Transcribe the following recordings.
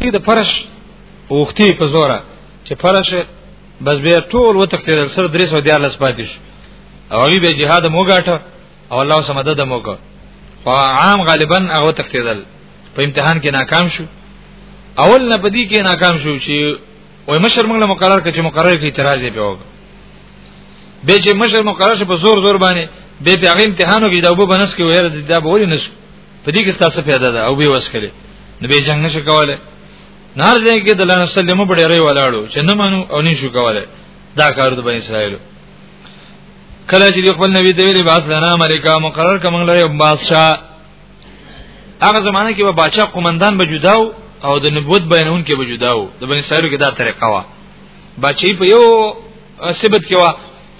دې د فرش اوختي په زوره چې فرش بس بیا ټول وتختیدل سره 314 پاتې شو او هغه به جهاد موګاټه او الله سم مدد موګه خو عام غالبا هغه تختیدل په امتحان کې ناکام شو اول نه پدی کې ناکام شو چې وای مشر موږ له مقرر کړ چې مقرر کې اعتراض یې پیوګ به چې مشر مقرر شي په زور زور باندې به په هغه امتحانو کې دا وبو بنس کې ویره دا به ولې نشو په دې کې ستاسو پیدا ده او به وسکلې نو به جنگ نشو کوله نار دې کې د لنه سلمو په ډېرې ولاړو چې نه مانو او نه شو کوله دا کار د بنی اسرائیل کله چې خپل نبی ته ویلي باس لنا امریکا مقرر کوم لري بادشاہ هغه زمانه کې به بادشاہ قومندان به جداو او د نبوت بیانون کې به جداو د بنی اسرائیل کې دا طریقه وا بچی په یو سبت کې وا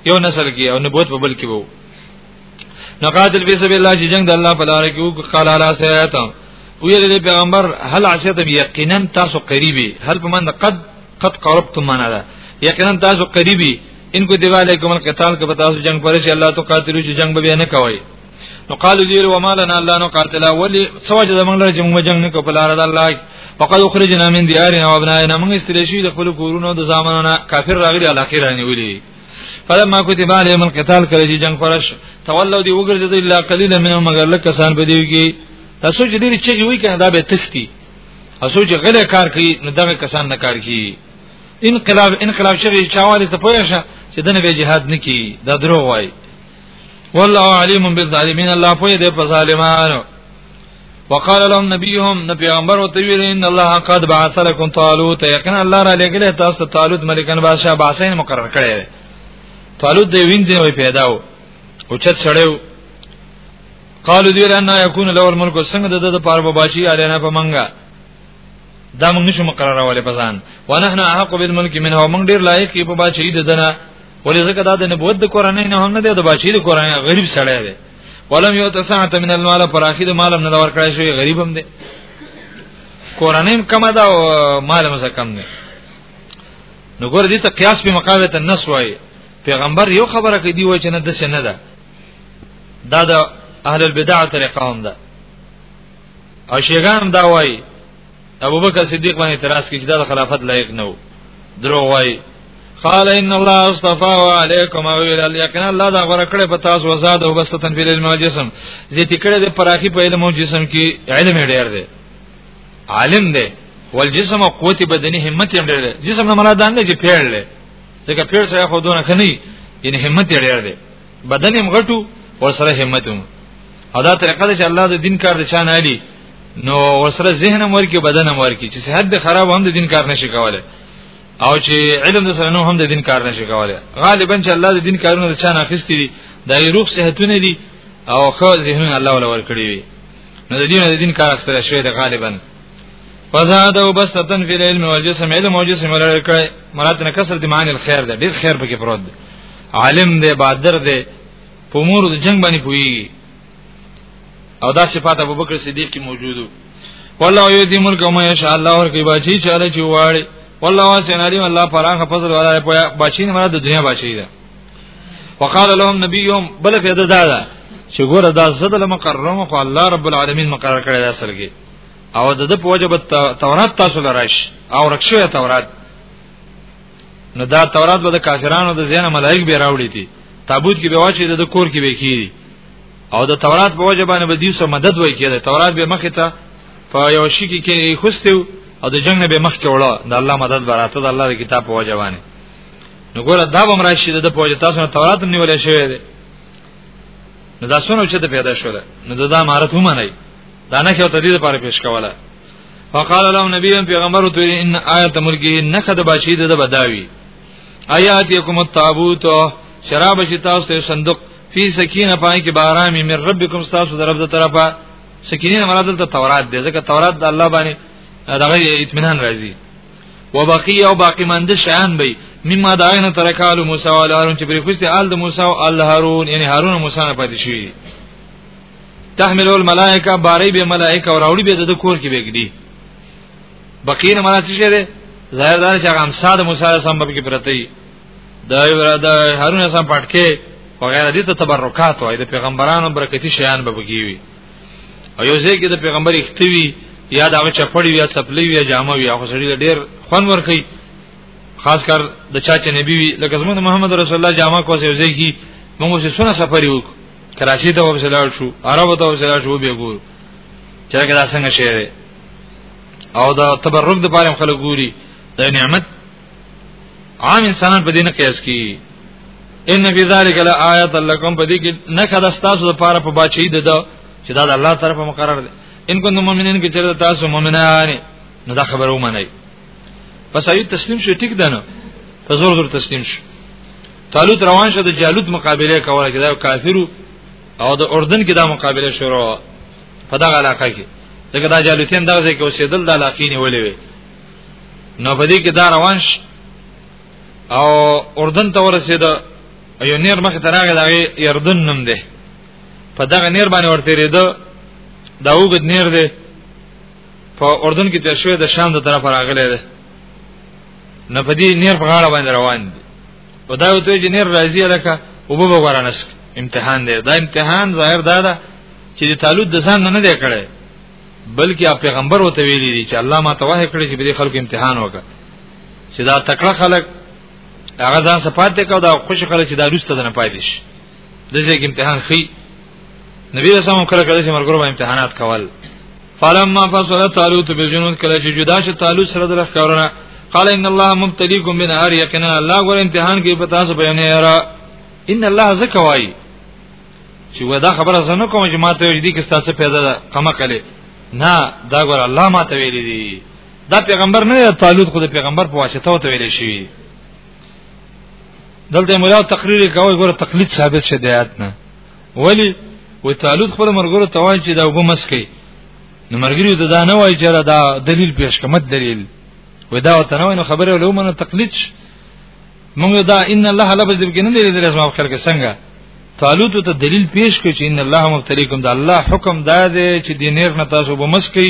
یو نسل کې او نبوت په بل کې وو نقاتل فی سبیل الله چې جنگ د الله په لار کې وکړه قال علی سیات ویل دی پیغمبر هل عسیتم یقینا تاسو قریبی هل په من قد قد قربتم معنا ده یقینا تاسو قریبی ان کو دیواله کوم قتال کې تاسو جنگ پرې چې الله تو قاتلو چې جنگ به نه کوي نو قالو دی و مالنا الله نو قاتلا ولی سوج زمنګ لر جنگ جنگ نه کو په لار د الله فقد اخرجنا من ديارنا وابنائنا من استلشي د خپل کورونو د زامنونو کافر راغلي علاقه رانیولي فلما كتب عليهم القتال کله چې جنگ فرش تولوا دی وګرځید الا قليلا منهم مگر لک کسان به دی کی تاسو چې ډیر چې وی کنه دا به تختی اسو چې غله کار کوي نو دغه کسان نه کار کوي انقلاب انقلاب شوی چاواله ته پوهه چې دنه به جهاد نکی دا درو وای والله علیم بالظالمین الله په دې په ظالمانو وقال لهم نبيهم نبي پیغمبر وته ویل ان الله قد بعث لكم طالوت یقینا الله را لګل تاسو طالوت ملکن بادشاہ باسین مقرر کړی طالوت دی وینځي وی پیدا و او چت سړیو قالو دی لنا یکون له الملک څنګه د د پاره باشي الینا په منګه دا موږ نشو مقرره ولې پسان ونحنا حق بالملک منه موږ ډیر لایق په بادشاہي ددنه ولې ځکه دا د نبوت د قران نه هم نه دی د بچی د قران غریب سړی دی ولم یو تسعه من المال پراخی د مالم نه ور کړی شوی غریب هم دی قرانیم کم ده او مالم څه کم دی نو ګور دې ته قیاس په مقابله ته نس وای پیغمبر یو خبره کوي دی وای چې نه د څه نه ده دا د اهل البدع طریقه هم ده او شیغان دا وای ابو بکر صدیق باندې اعتراض کوي چې دا خلافت لایق نه و درو وای قال ان الله اصطفى عليكم او یقینا الله دا غره کړې په تاسو وزاد او بسطن فی العلم والجسم زیتی کړې د پراخي په علم او جسم کې علم ډېر دی عالم دی والجسم او قوت بدني همت هم ډېر دی جسم نه مراد نه چې پیړل ځکه پیړ سره خو دونه خني یعنی همت ډېر دی بدن هم غټو ور سره همت هم او دا طریقه ده چې الله د دین کار د چا نه اړي نو ور سره ذهن هم ورکی بدن هم ورکی چې صحت به خراب هم د دین کار نشي کولای او چې علم د سره نو هم د دین کار نشي کولای غالبا چې الله د دین کارونه د چا نه اخیستي دي د روح صحتونه دي او خو ذهنونه الله ولا ور کړی وي نو د دین د دین کار اخیستل شوی دی غالبا فزاده وبستن فی العلم والجسم علم او جسم ولر کړی مراد نه کسر د معنی الخير ده ډیر خیر پکې پروت ده عالم دی بادر دی په امور د جنگ باندې پويږي او دا صفات ابو بکر صدیق کې موجودو والله یو دې ملک ما ان شاء الله ورکی بچی چاله چې واړي والله واسن علیم الله پراخه فضل ولا بچی نه مراد د دنیا بچی ده وقال لهم نبيهم بل فیده دا ده چې ګوره دا زده له مقرره خو الله رب العالمین مقرر کړی دا اصل کې او د دې په وجه به تورات تاسو لراش او رښوی تورات نو دا تورات به د کافرانو د زینه ملائک به راوړي دي تابوت کې به واچي د کور کې به کیږي او د تورات په وجه باندې به دیو سره مدد وای کېده تورات به مخ ته په یو شي کې کې خوستو او د جنگ به مخ کې وړه د الله مدد براته د الله د کتاب په وجه باندې نو ګوره دا به مرشد د پوجا تاسو نه تورات نیولې شوی دی نو دا سونو چې ته پیدا شول نو دا مهارت هم نه دا نه خو ته دې لپاره پیش کوله فقال له نبی پیغمبر ته ان آیت ملکی نخد باشی د بداوی آیات یکم التابوت شراب چې تاسو ته صندوق فی سکینه پای کې بارام من ربکم تاسو در رب د طرفه سکینه مراد د تورات دی ځکه تورات د الله باندې دغه اطمینان راځي وبقی او باقی مند شان به مما داینه ترکالو موسی او هارون چې پرې خوسته آل د موسی او آل هارون یعنی هارون او موسی نه پاتې شوی تحمل الملائکه باری به ملائکه او راوړي به د کور کې بګدي بقین مراد څه شه ظاهر دار چې هغه امسا د موسی سره سمبب کې پرته وي د د هارون سره پټکه او غیر دې ته تبرکات وای د پیغمبرانو برکتی شیان به بږي وي او یو ځای کې د پیغمبر اختوی یا دا چې پړی یا سپلی یا جامه یا خو سړي ډیر خوان ور کوي خاص کر د چا چې نبی وي لکه زموږ محمد رسول الله جامه کوسه یو ځای کې موږ چې سونه سفر وکړو کراچی ته وبسلال شو عربو ته وبسلال شو به ګور چې هغه دا څنګه شي او دا تبرک د پاره خلک ګوري دا نعمت عام انسانان په دې نه قیاس کی ان فی ذلک لآیات لکم په دې کې نه کړه تاسو لپاره په بچی د چې دا د الله طرفه مقرر دی ان کوم مؤمنین کې چې تاسو مؤمنان نو دا خبره ومنئ پس ایوب تسلیم شو ټیک دنه په زور زور تسلیم شو طالوت روان شو د جالوت مقابله کوله کې دا کافرو او د اردن کې دا مقابله شروع په دغه علاقه کې ځکه دا جالوتین دغه ځای کې اوسېدل د علاقې نیولې وي نو په دې کې دا روان شو او اردن ته ورسېده یو نیر مخ ته راغی دا یردن نوم دی په دغه نیر باندې ورته ریده دا وګد نیر دی په اردن کې تیر شوی د شام د طرف راغلی دی نه په دې نیر په غاړه باندې روان دي او دا یو ته چې نیر راځي لکه او به وګورانس امتحان دی دا امتحان ظاهر دا ده چې د تعلق د ځان نه دی کړی بلکې پیغمبر وته ویلي دي چې الله ما توه کړی چې به خلکو امتحان وکړي چې دا تکړه خلک هغه ځان صفات کوي دا خوش خلک چې دا روسته نه پاتې شي د ځای کې امتحان خي نبی رسول الله کله کله چې مرګرو باندې امتحانات کول فلما فصل طالوت بالجنود کله چې جدا شو طالوت سره د لخرونه قال ان الله مبتليكم بنار يقينا الله ګور امتحان کې په تاسو بیان یرا ان الله زکوای چې ودا خبره زنه کوم چې ماته دې کې تاسو پیدا کما کله نه دا ګور الله ماته ویلې دي دا پیغمبر نه طالوت خو د پیغمبر په واسطه وته ویلې شي دلته مولا تقریر کوي ګوره تقلید ثابت شه دی آیات نه ولی وی تعالوت خپل مرګرو توان چې دا وګمس کوي نو مرګري د دا نه وای چې دا دلیل پیش کمت دلیل وی دا وته نه خبره ولو منه تقلید مونږ دا ان الله لبز دې کې نه دې دې اسماء خلق څنګه طالوت ته دلیل پیش کړ چې ان الله مبتلیکم دا الله حکم دا دی چې د نیر نه تاسو به مسکی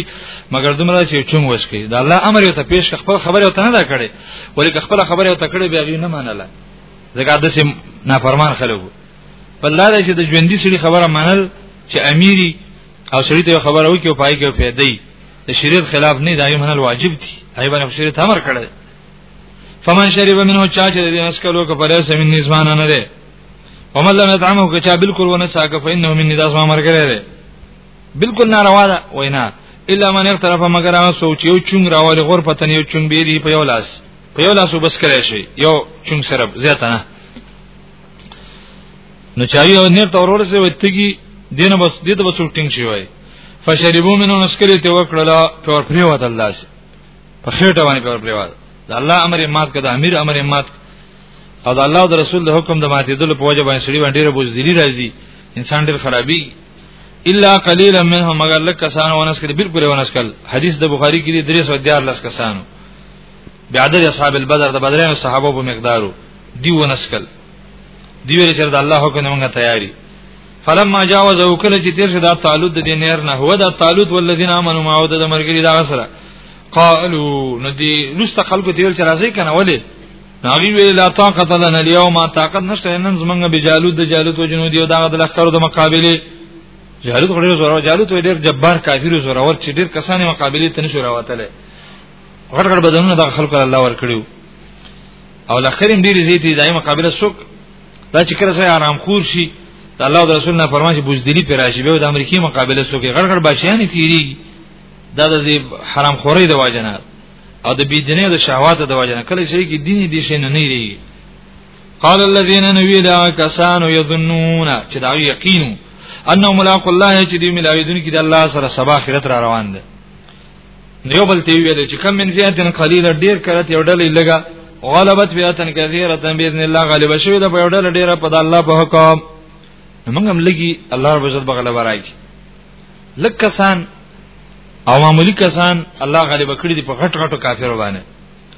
مګر دومره چې چون وسکی دا الله امر یو ته پیش خپل خبره یو ته نه دا کړي ولیک خپل خبره یو ته کړي بیا غي نه منله ځکه د سیم نافرمان خلک بل دا چې د ژوندۍ سړي خبره منل چې امیری او سړي ته خبره وکي او پای کې پیدې د شریعت خلاف نه دا یو منل واجب دي هغه باندې شریعت امر کړی فمن شرب منه چا چې د اسکلو کفاره سمین نسبانه نه ده ومن لم يطعمه که چا بالکل ونه ساګه فإنه مني دا زما مرګ لري بالکل ناروا ده وینا الا من اقترف مگر هغه سوچ یو چون راوړي غور پتن یو چون بیری په یو لاس په یو لاس وبس کړی شي یو چون سره زیاته نه نو چاوی او نیر تورور سره وتګي دینه بس دې ته بسو ټینګ شي وای فشربو منو نسکری ته وکړه پر پریوت الله سي په خېټه باندې پر پریوت الله امر مات کړه امیر امر مات او د الله او د رسول د حکم د ماتیدلو په وجه باندې سړي باندې ډېر بوزدلی راځي انسان ډېر خرابي الا قليلا منهم مگر لک کسان ونس کړي بالکل ونس کړي حدیث د بخاری کې 314 کسانو بعدد اصحاب البدر د بدرانو صحابه په مقدارو دی ونس کړي دی ویل چې د الله حکم موږ تیاری فلما جاوز او کله چې تیر شو دا تعالوت د دینر نه هو دا تعالوت والذین امنوا ما او د مرګری دا سره قالو نو دی لست خلکو تیل چې راځي کنه ولی ناغي ویل لا طاقت لنا اليوم طاقت نشته نن زمونږ به جالوت د جالوت او جنودي او دغه د لخرو د مقابله جالوت غړي زوره جالوت ډیر جبار کافر زوره ور چې ډیر کسانې مقابله ته نشو راوتله غړ غړ بدنونه د خلکو الله ور کړیو او لخریم ډیر زیتی دای مقابله سوک دا چې کله سره آرام خور شي د الله او رسول نه فرمان چې بوزدلی پر راشي به د امریکای مقابله سوک غړ غړ باشیانی تیری دا د حرام خوري د واجنات او د بيدینه د شهوات د وجه نه کله شي کې دین دي شي نه نه ری قال الذين نوي دا کسان يظنون چې دا یقین انه ملاق الله چې دی ملاویدون کې د الله سره سبا اخرت را روان دي یو بل تی ویل چې کم من فیاتن قلیل ډیر کرت یو ډلې لګا غلبت فیاتن کثیره باذن الله غالب شوی دا په یو ډلې ډیره په الله په حکم موږ هم لګي الله رب عزت بغلبه راځي لکسان او معمولی کسان الله غالب کړی دی په غټ غټو کافر باندې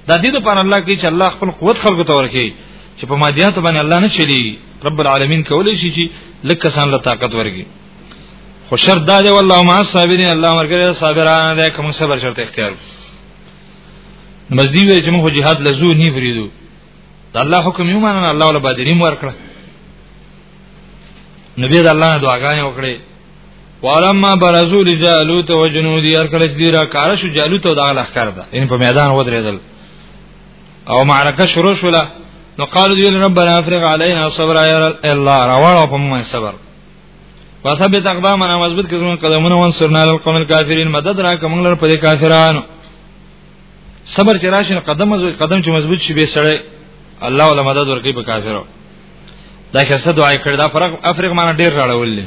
دا دې د پر الله کې چې الله خپل قوت خلق ته ورکړي چې په مادیات باندې الله نه چلی رب العالمین کولای شي چې لکه کسان له طاقت ورګي خو شرط دا دی والله ما صابرین الله مرګره صابران دې کوم صبر شرط اختیار مزدی وی چې موږ جهاد لزو نه فریدو دا الله حکم یو مانه الله ولا بادریم ورکړه نبی دا الله دعاګانې وکړي ولما برزو لجالوت وجنودي هر کله چې دی را کار شو جالوت او دغه لخر ده ان په میدان ودرېدل او معرکه شروع شوله نو قالو دی ربنا افرغ علينا صبر يا الله راوړ په موږ صبر وثبت اقدامنا مضبوط کړو قدمونه وانصرنا للقوم الكافرين مدد را کوم لر په کافرانو صبر چې راشي قدم قدم چې مضبوط شي به سړی الله ولا مدد ورکړي په کافرو دا خسته دعای کړی دا فرق افریق معنی ډیر راړولې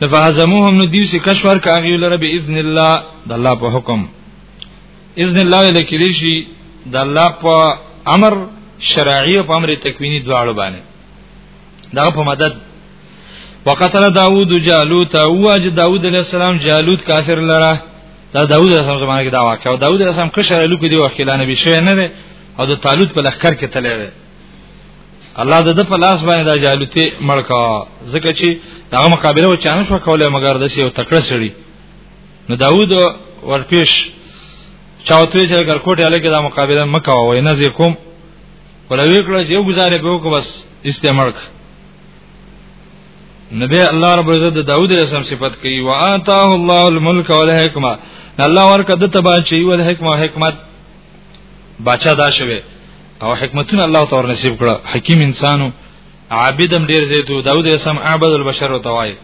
نه فهزموهم نو دیو سي کشور کاغي لره باذن الله د الله په حکم اذن الله لکلی شي د الله په امر شرعي او په امر تکوینی دواړو باندې دا په مدد وقتل داوود جالوت او اج داوود علیہ السلام جالوت کافر لره دا داوود علیہ السلام زمانه کې دا واقعا داوود علیہ السلام کشر لوک دی وکیلانه بشوی نه او د طالوت په لخر کې تللی الله د په لاس باندې د جالوتی مړکا ځکه چې دغه مقابله و چانه شو کوله مګر د یو تکړه سړي نو داوود ورپیش چاوته چې اگر کوټه لکه دا مقابله مکه وای نه زیکم ولوي کړه چې یو گزارې به وکړه بس استعمال کړ نبی الله رب عزت د داوود علیه السلام صفت کوي واتاه الله الملك والحکمه الله ورکه د تبا چي ول حکمت حکمت بچا دا شوه او حکمتونه الله تعالی نصیب کړه حکیم انسانو عابدم ډیر زیتو داود اسم عبد البشر وتوای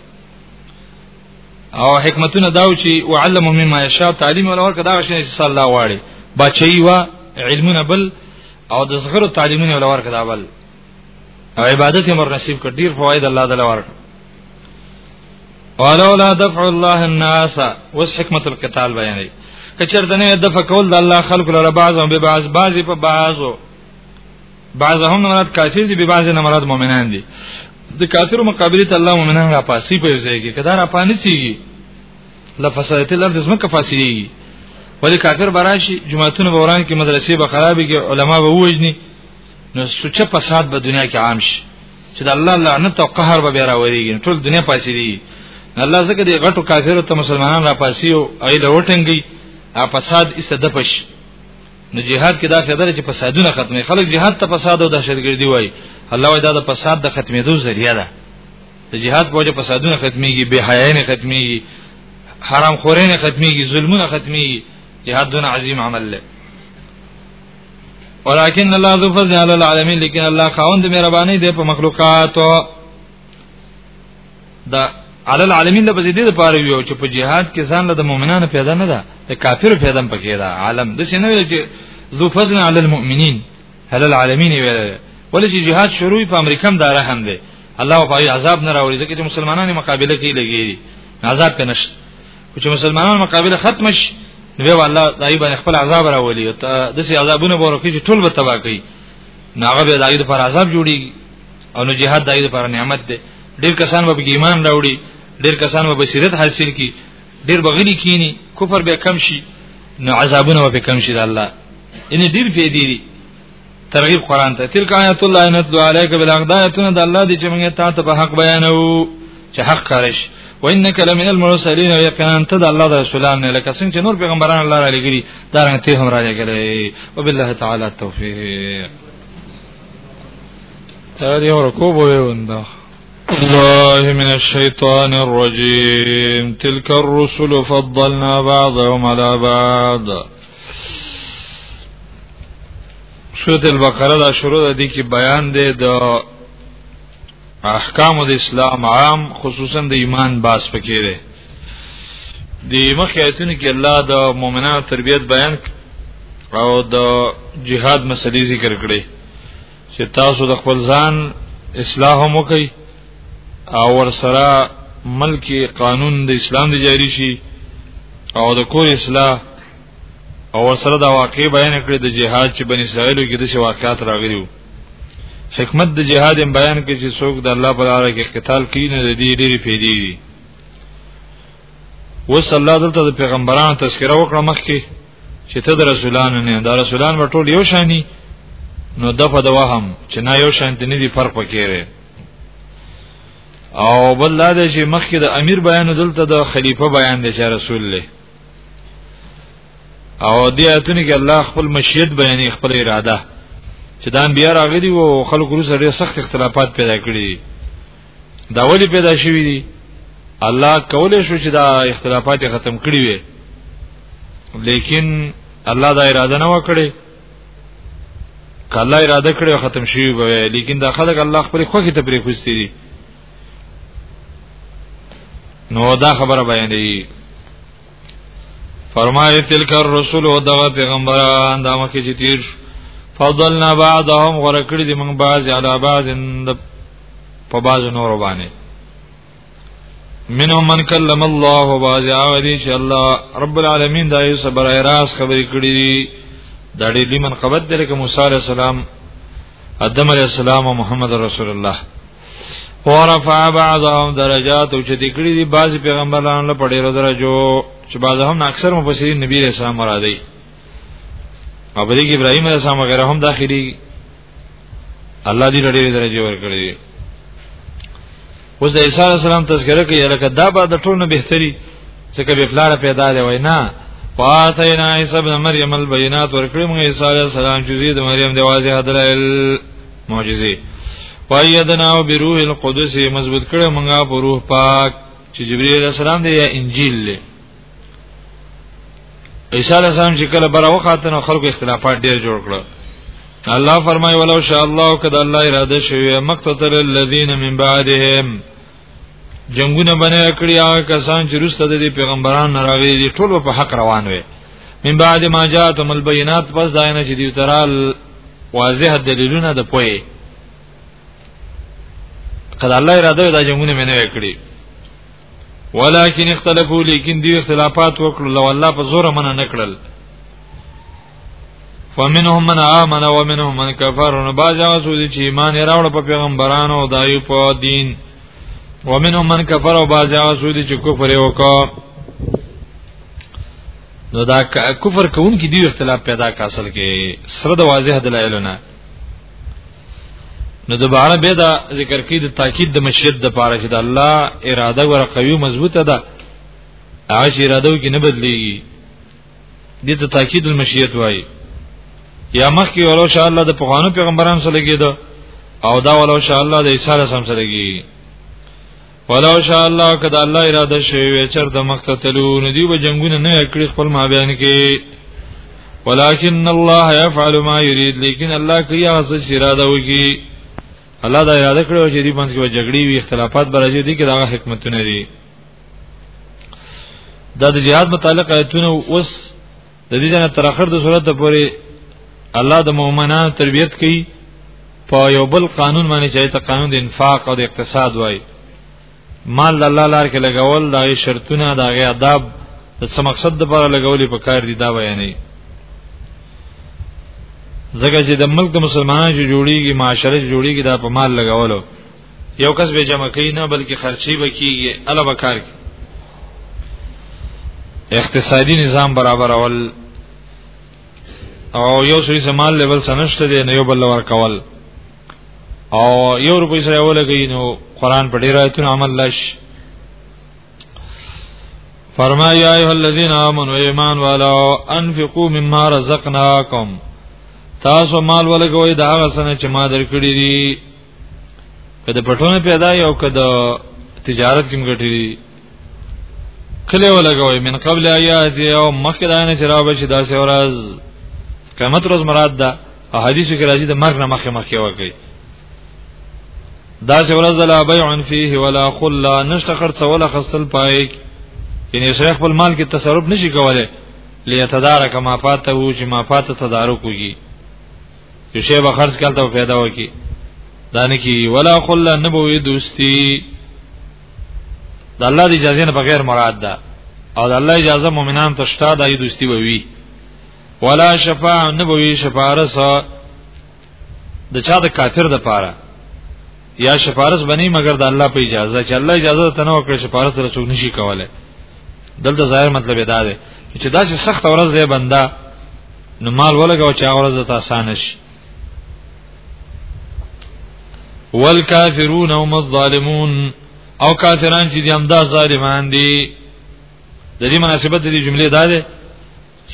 او حکمتونه داو چې وعلم مما یشاء تعلیم ولور کدا شنه چې صلی الله واړي بچي وا علمونه بل او د زغرو تعلیمونه ولور کدا بل او عبادت امر نصیب کړ ډیر فواید الله تعالی ورکړ ولولا دفع الله الناس وس حکمت القتال بیانې کچر دنه د فکول د الله خلق لره بعضهم به بعض بعضی په بعضو بعضهم مراد کافر دي به بعض نه مراد مؤمنان دي د کافر مقابله ته الله مؤمنان را پاسي په ځایږي کدا را پانی سیږي لفسایت الارض زمکه فاسیږي ولی کافر براشي جماعتونه بوران کې مدرسې به خرابې کې علما به وجني نو سوچه فساد به دنیا کې عام شي چې د الله لعنت او قهر به راوړيږي ټول دنیا پاسې دي الله زکه دې غټو کافرو ته مسلمانان را پاسي او ای له وټنګي ا فساد ایسته د پښ نو جهاد کې دا فایده چې فسادونه ختمه خلک جهاد ته فساد او دهشتګردي وای الله وای دا د فساد د ختمېدو ذریعہ ده د جهاد په وجه فسادونه ختميږي بے حیاین ختميږي حرام خورین ختميږي ظلمونه ختميږي جهاد دون عظیم عمل له ولكن الله ذو فضل على العالمين لیکن الله خاوند مهرباني دی په مخلوقاتو دا على العالمين د بزیدې لپاره یو چې په جهاد کې ځان له مؤمنانو پیدا نه ده د کافر پیدا پکې ده عالم د سینه ویل چې ذو فضل على المؤمنين على العالمين ویل ولې چې جهاد شروع په امریکا هم دار هم دی الله په عذاب نه راوړي ځکه چې مسلمانانو مقابله کوي لګي عذاب پنشت او چې مسلمانانو مقابله ختم شي نو به الله دای باندې خپل عذاب راولي ته د سي عذابونه به ورکړي ټول به تباہ کوي ناغه به دای لپاره عذاب جوړي او نو جهاد دای لپاره نعمت ده ډیر کسان به ایمان راوړي ډیر کسان به بصیرت حاصل کړي ډیر بغلی کینی کفر به کم شي نو عذابونه به کم شي د الله ان ډیر فیدې دي ترغیب قران ته تلک آیات الله نتلو علیک بالاغدایتون د الله دی چې موږ ته ته په حق بیانو چې حق کارش وانک لمن المرسلین او یقینا ته د الله د رسولان نه لکه څنګه چې نور پیغمبران الله علیه ګری دا رنګ ته هم راځي ګری وبالله تعالی التوفیق دا دی اور کو بوې ونده الله من الشيطان الرجيم تلك الرسل فضلنا بعضهم على بعض سورۃ البقره دا شروع ده د کی بیان ده د احکام د اسلام عام خصوصا د ایمان باس پکې ده د مخکې آیتونو کې الله د مؤمنانو تربیت بیان او د جهاد مسلې ذکر کړې چې تاسو د خپل ځان اصلاح هم وکړئ او ورسره ملکی قانون د اسلام دی جاری شي او د کور اصلاح او ورسره دا واقع بیان کړی د جهاد چې بنی اسرائیل کې د واقعات راغلي وو حکمت د جهاد بیان کې چې څوک د الله په لار کې قتال کوي نه د دې ډېری پیډې دي وصلی الله دلته د پیغمبرانو تذکره وکړه مخکې چې ته د رسولانو نه دا رسولان به ټول یو شانی نو د په دوهم چې نه یو شان دي نه دي فرق پکې او بل دا دی چې مخکې د امیر بیان دلته د خلیفہ بیان دی چې رسول له او دې آیتونه کې الله خپل مشیت بیانې خپل اراده چې دا انبیا راغلي وو خلکو سره سخت اختلافات پیدا کړي دا ولی پیدا شوی دی الله کولې شو چې دا اختلافات ختم کړی وي لیکن الله دا اراده نه وکړي کله اراده کړی ختم شي به لیکن دا خلک الله خپل خوخي ته پرې خوستي دي نو دا خبره بیانې فرمایي تلک الرسول او دغه پیغمبران دا مخکې چې تیر فضلنا بعضهم غره کړی دي موږ بعض علی بعض په باز نور باندې منهم من کلم الله باز اولی چې الله رب العالمین دا یې صبر ایراس خبرې کړې دي دا دې لمن قبد دې کې موسی عليه السلام ادم عليه السلام او محمد رسول الله ورفع بعضهم درجات او چې دې کړې دي باز پیغمبرانو له پړې ورو درجو چې باز هم اکثر مفسرین نبی رسول الله مرادي او بلګ ابراهيم عليه السلام غیره هم داخلي الله دې ډېر درجه ورکړي اوس د عیسی السلام تذکرہ کوي لکه دا به د ټولو بهتري څخه به پلار پیدا دی وای نه فاتینا عیسی ابن مریم البینات ورکړي موږ عیسی علی السلام چې د مریم د واځي حضرائل معجزې وایدنا او بروح القدس مضبوط کړه موږ په روح پاک چې جبرئیل السلام دی یا انجیل له عیسی علیہ السلام چې کله برا وخاته نو خلکو اختلافات ډیر جوړ کړل الله فرمای ولو شاء الله کده الله اراده شوی مقتتل الذين من بعدهم جنگونه بنه کړی هغه کسان چې رسته د پیغمبران راغلي دي ټول په حق روان وي من بعد ما جاءتهم البينات پس داینه چې دی ترال واضح دلیلونه د پوي کله الله اراده دا جنگونه منه کړی ولكن اختلفوا لیکن دی اختلافات وکړل لو الله په زور منه نکړل فمنهم من آمن ومنهم من كفر نو باز هغه سوزي چې ایمان راوړ په پیغمبرانو او دایو په دین ومنهم من كفر او باز هغه سوزي چې کفر وکړ نو دا کفر کوونکې دی اختلاف پیدا کاسل کې سره د واضح دلایلونه نو دوباره به دا ذکر کې د تاکید د مشیت د پاره چې د الله اراده ور قوي مضبوطه ده هغه چې اراده کې نه بدليږي دې ته تاکید المشیت وایي یا مخکې ولو شاء الله د پخوانو پیغمبرانو سره کېده او دا ولو شاء الله د عیسی سره سم سره کېږي ولو شاء الله کدا الله اراده شوی چر د مقصد تلو ندی به جنگونه نه کړی خپل ما بیان کې ولكن الله يفعل ما يريد لیکن الله کوي هغه څه اراده وکي الله دا اراده کړو چې دې باندې کې جګړې وي اختلافات برازي دي کې دا حکمتونه دي دا د جهاد متعلق آیتونه اوس د دې جنا تر اخر د صورت پورې الله د مؤمنانو تربيت کوي په یو بل قانون باندې چې ته قانون د انفاق او د اقتصاد وای مال د الله لار کې لګول دا غي شرطونه دا غي آداب د څه مقصد لپاره لګولې په کار دي دا بیانې ځکه چې د ملک د مسلمانانو جوړیږي معاشره جوړیږي دا په مال لګولو یو کس به جمع کوي نه بلکې خرچي به کیږي الا بکار کی اقتصادي نظام برابر اول او یو سری زمال لیول سنشته دی نه یو بل ور کول او یو روپی سره ولګی نو قران په ډیر آیتونو عمل لش فرمای یا ایه الذین آمنوا ایمان والا انفقوا مما رزقناکم تاسو مال ولګوي دا غسنه چې ما درکړی دي کله پټونه پیدا یو کده تجارت کې مګټي کله ولګوي من قبل ایات یو مخکې دانه چرابه شي دا سورز قیامت روز مراد ده او حدیث کې راځي د مرګ نه مخکې مخکې وکړي دا سورز لا بیع فيه ولا خلا نشته خرڅ ولا خصل پای یعنی شیخ په مال کې تصرف نشي کولای لیتدارک ما فاته چې ما فاته تدارک وږي چې شی به خرج کړه ته پیدا وکي دا نه کی ولا خلا نبوي دوستي د الله دی اجازه نه بغیر مراد ده او د الله اجازه مؤمنان ته شته د دوستي وي ولا شفاعه نبوي شفارس د چا د کافر د پاره یا شفارس بنی مگر د الله په اجازه چې الله اجازه ته نه وکړي شفارس سره څوک نشي کوله دلته ظاهر مطلب دا دی چې دا چې سخت ورځ دی بندا نو مال ولګو چې ورځ ته آسان شي والکافرون هم الظالمون او کافران چې دي هم دا ظالمان دي د دې مناسبت د دې جملې دا ده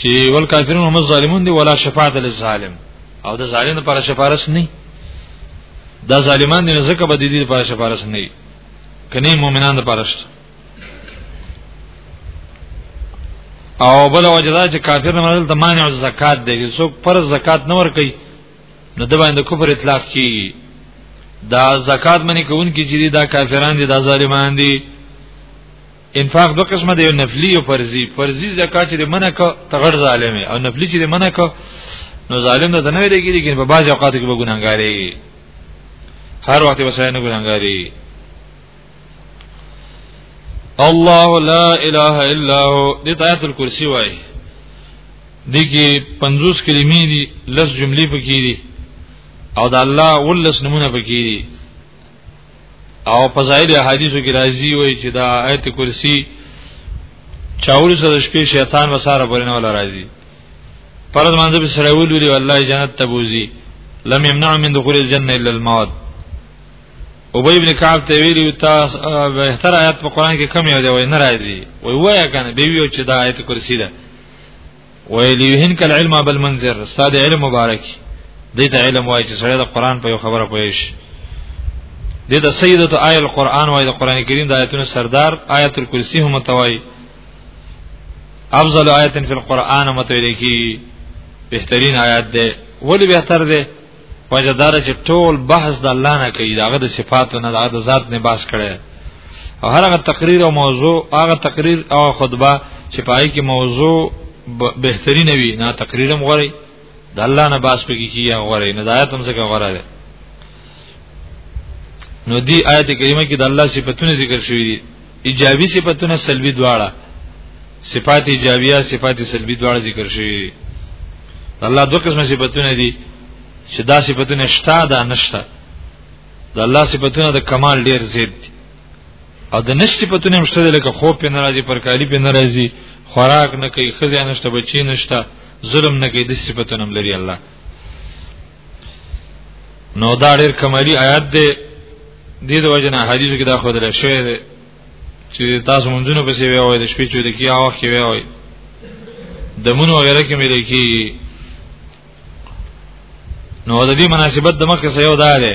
چې ول کافرون هم ظالمون دي ولا شفاعت للظالم او د ظالم لپاره شفارس نه دا ظالمان نه زکه به د دې لپاره شفارس نه کني مؤمنان لپاره شته او بل وجدا چې کافر نه منل ته مانع زکات دی چې څوک پر زکات نه ور کوي نو د باندې کفر اطلاق کی دا زکات منی کوونکی چې دا کافران دي دا ظالمان دي انفاق دو قسمه دی نفلی او فرضی فرضی زکات چې منه کو تغړ ظالم او نفلی چې منه کو نو ظالم نه نه ویلې کېږي چې په بعض اوقات کې به ګناګاری هر وخت به سره نه ګناګاری الله لا اله الا هو دې آیت الکرسی وای دګي 50 کلمې دي لس جملې پکې دي او د الله ولس نمونه پکې دي او په ظاهر حدیثو کې راځي وي چې دا آیت کرسی چاول سره شپې شیطان وساره پرنه ولا راځي پرد منځ به سره ولولي والله جنت ته بوزي لم يمنع من دخول الجنه الا الموت ابي ابن كعب ته ویلي تاسو بهتر آیات په قران کې کم یو دی وای ناراضي وای وای کنه به ویو چې دا آیت کرسی ده ویلی یهن کل علم بل منظر استاد علم مبارک دې ته علم وایي چې سره د قران په خبره پوهیش دې ته سیدته آیه القرآن وایي د قران کریم د آیتونو سردار آیت الکرسی هم توایي افضل آیت فی القرآن متویل کی بهترین آیات ده ولی بهتر ده وجه دار چې ټول بحث د الله نه کوي داغه د صفاتو نه داغه د ذات نه باس کړي او هر هغه تقریر او موضوع هغه تقریر او خطبه چې پای کې موضوع بهترین وي نه تقریر هم غوري د الله نه باس پکې کیږي غوري نه دایته هم څنګه غورا ده نو دی آیت کریمه کې د الله صفاتونه ذکر شوې دي ایجابي صفاتونه سلبي دواړه صفات ایجابیه صفات سلبي دواړه ذکر شوي الله دوه قسمه صفاتونه دي چې دا صفاتونه شته دا نشته د الله صفاتونه د کمال ډیر زیات دي او د نشته صفاتونه هم شته لکه خوب په ناراضي پرکالی په ناراضي خوراک نه کوي خزه نشته بچی نشته ظلم نه کوي د صفاتونه هم لري الله نو دا ډېر کمالي آیات دی د دې وجه نه حدیث کې دا خو درې شوی دی چې تاسو مونږونو پسې وی وای د شپې چې د کیه وخت کې وی وای د مونږ وغیرہ کې ملي کی نو د دې مناسبت د مخ سره یو دا دی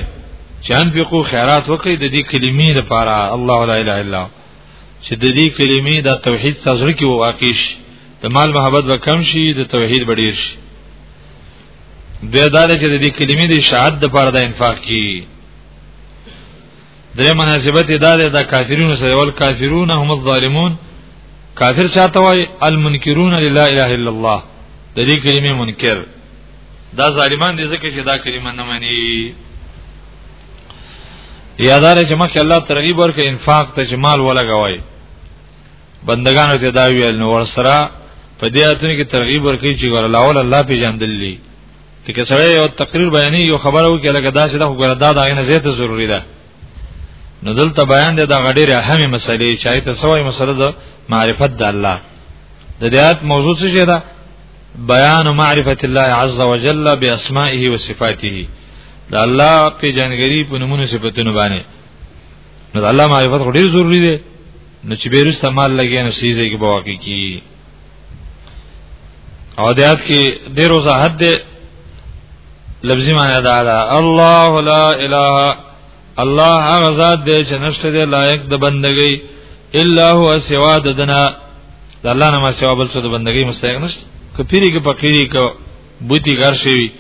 چې ان په کو خیرات وکړي د دې کلمې لپاره الله لا اله الا الله چې د دې کلمې د توحید تزر کې واقع شي د مال محبت به کم شي د توحید به ډیر شي دوی دا چې د دې کلمې د اشاعت د پاره د انفاق کی درې مناسبت دا ده د کافرونو سره ول کافرون هم الظالمون کافر چاته وای المنکرون لله اله الا الله د دې کلمې منکر دا ظالمان دي ځکه چې دا کلمه نه مانی یادار چې مخکې الله ترغیب ورکړي انفاق ته چې مال ولګوي بندگانو ته دا ویل نو ورسره په دې اتنه کې ترغیب ورکړي چې ګور الله ول الله پیجندل دي لکه سره یو تقریر بیانې یو خبره وکړي لکه دا چې دا ګور دا دا نه زیاته ضروری ده نو دلته بیان دی دا غډېره اهمه مسلې چې ایت سوې مسله ده معرفت د الله د دې آیت موضوع څه ده بیان معرفت الله عز وجل باسمائه وصفاته د الله په جنګری په نمونه صفاتونو باندې نو الله معرفت خو ډیر ضروری دی نو چې به رسته مال لګي نو سیزه کې به واقع کی او دیات کې ډیر وضاحت دی لفظي معنی دا ده الله لا اله الله هغه ذات دی چې نشته دی لایق د بندګۍ الا هو سوا ددنا د الله نه ما سوا بل څه د بندګۍ مستحق نشته کپیری کې پکېری کو بوتي ګر شي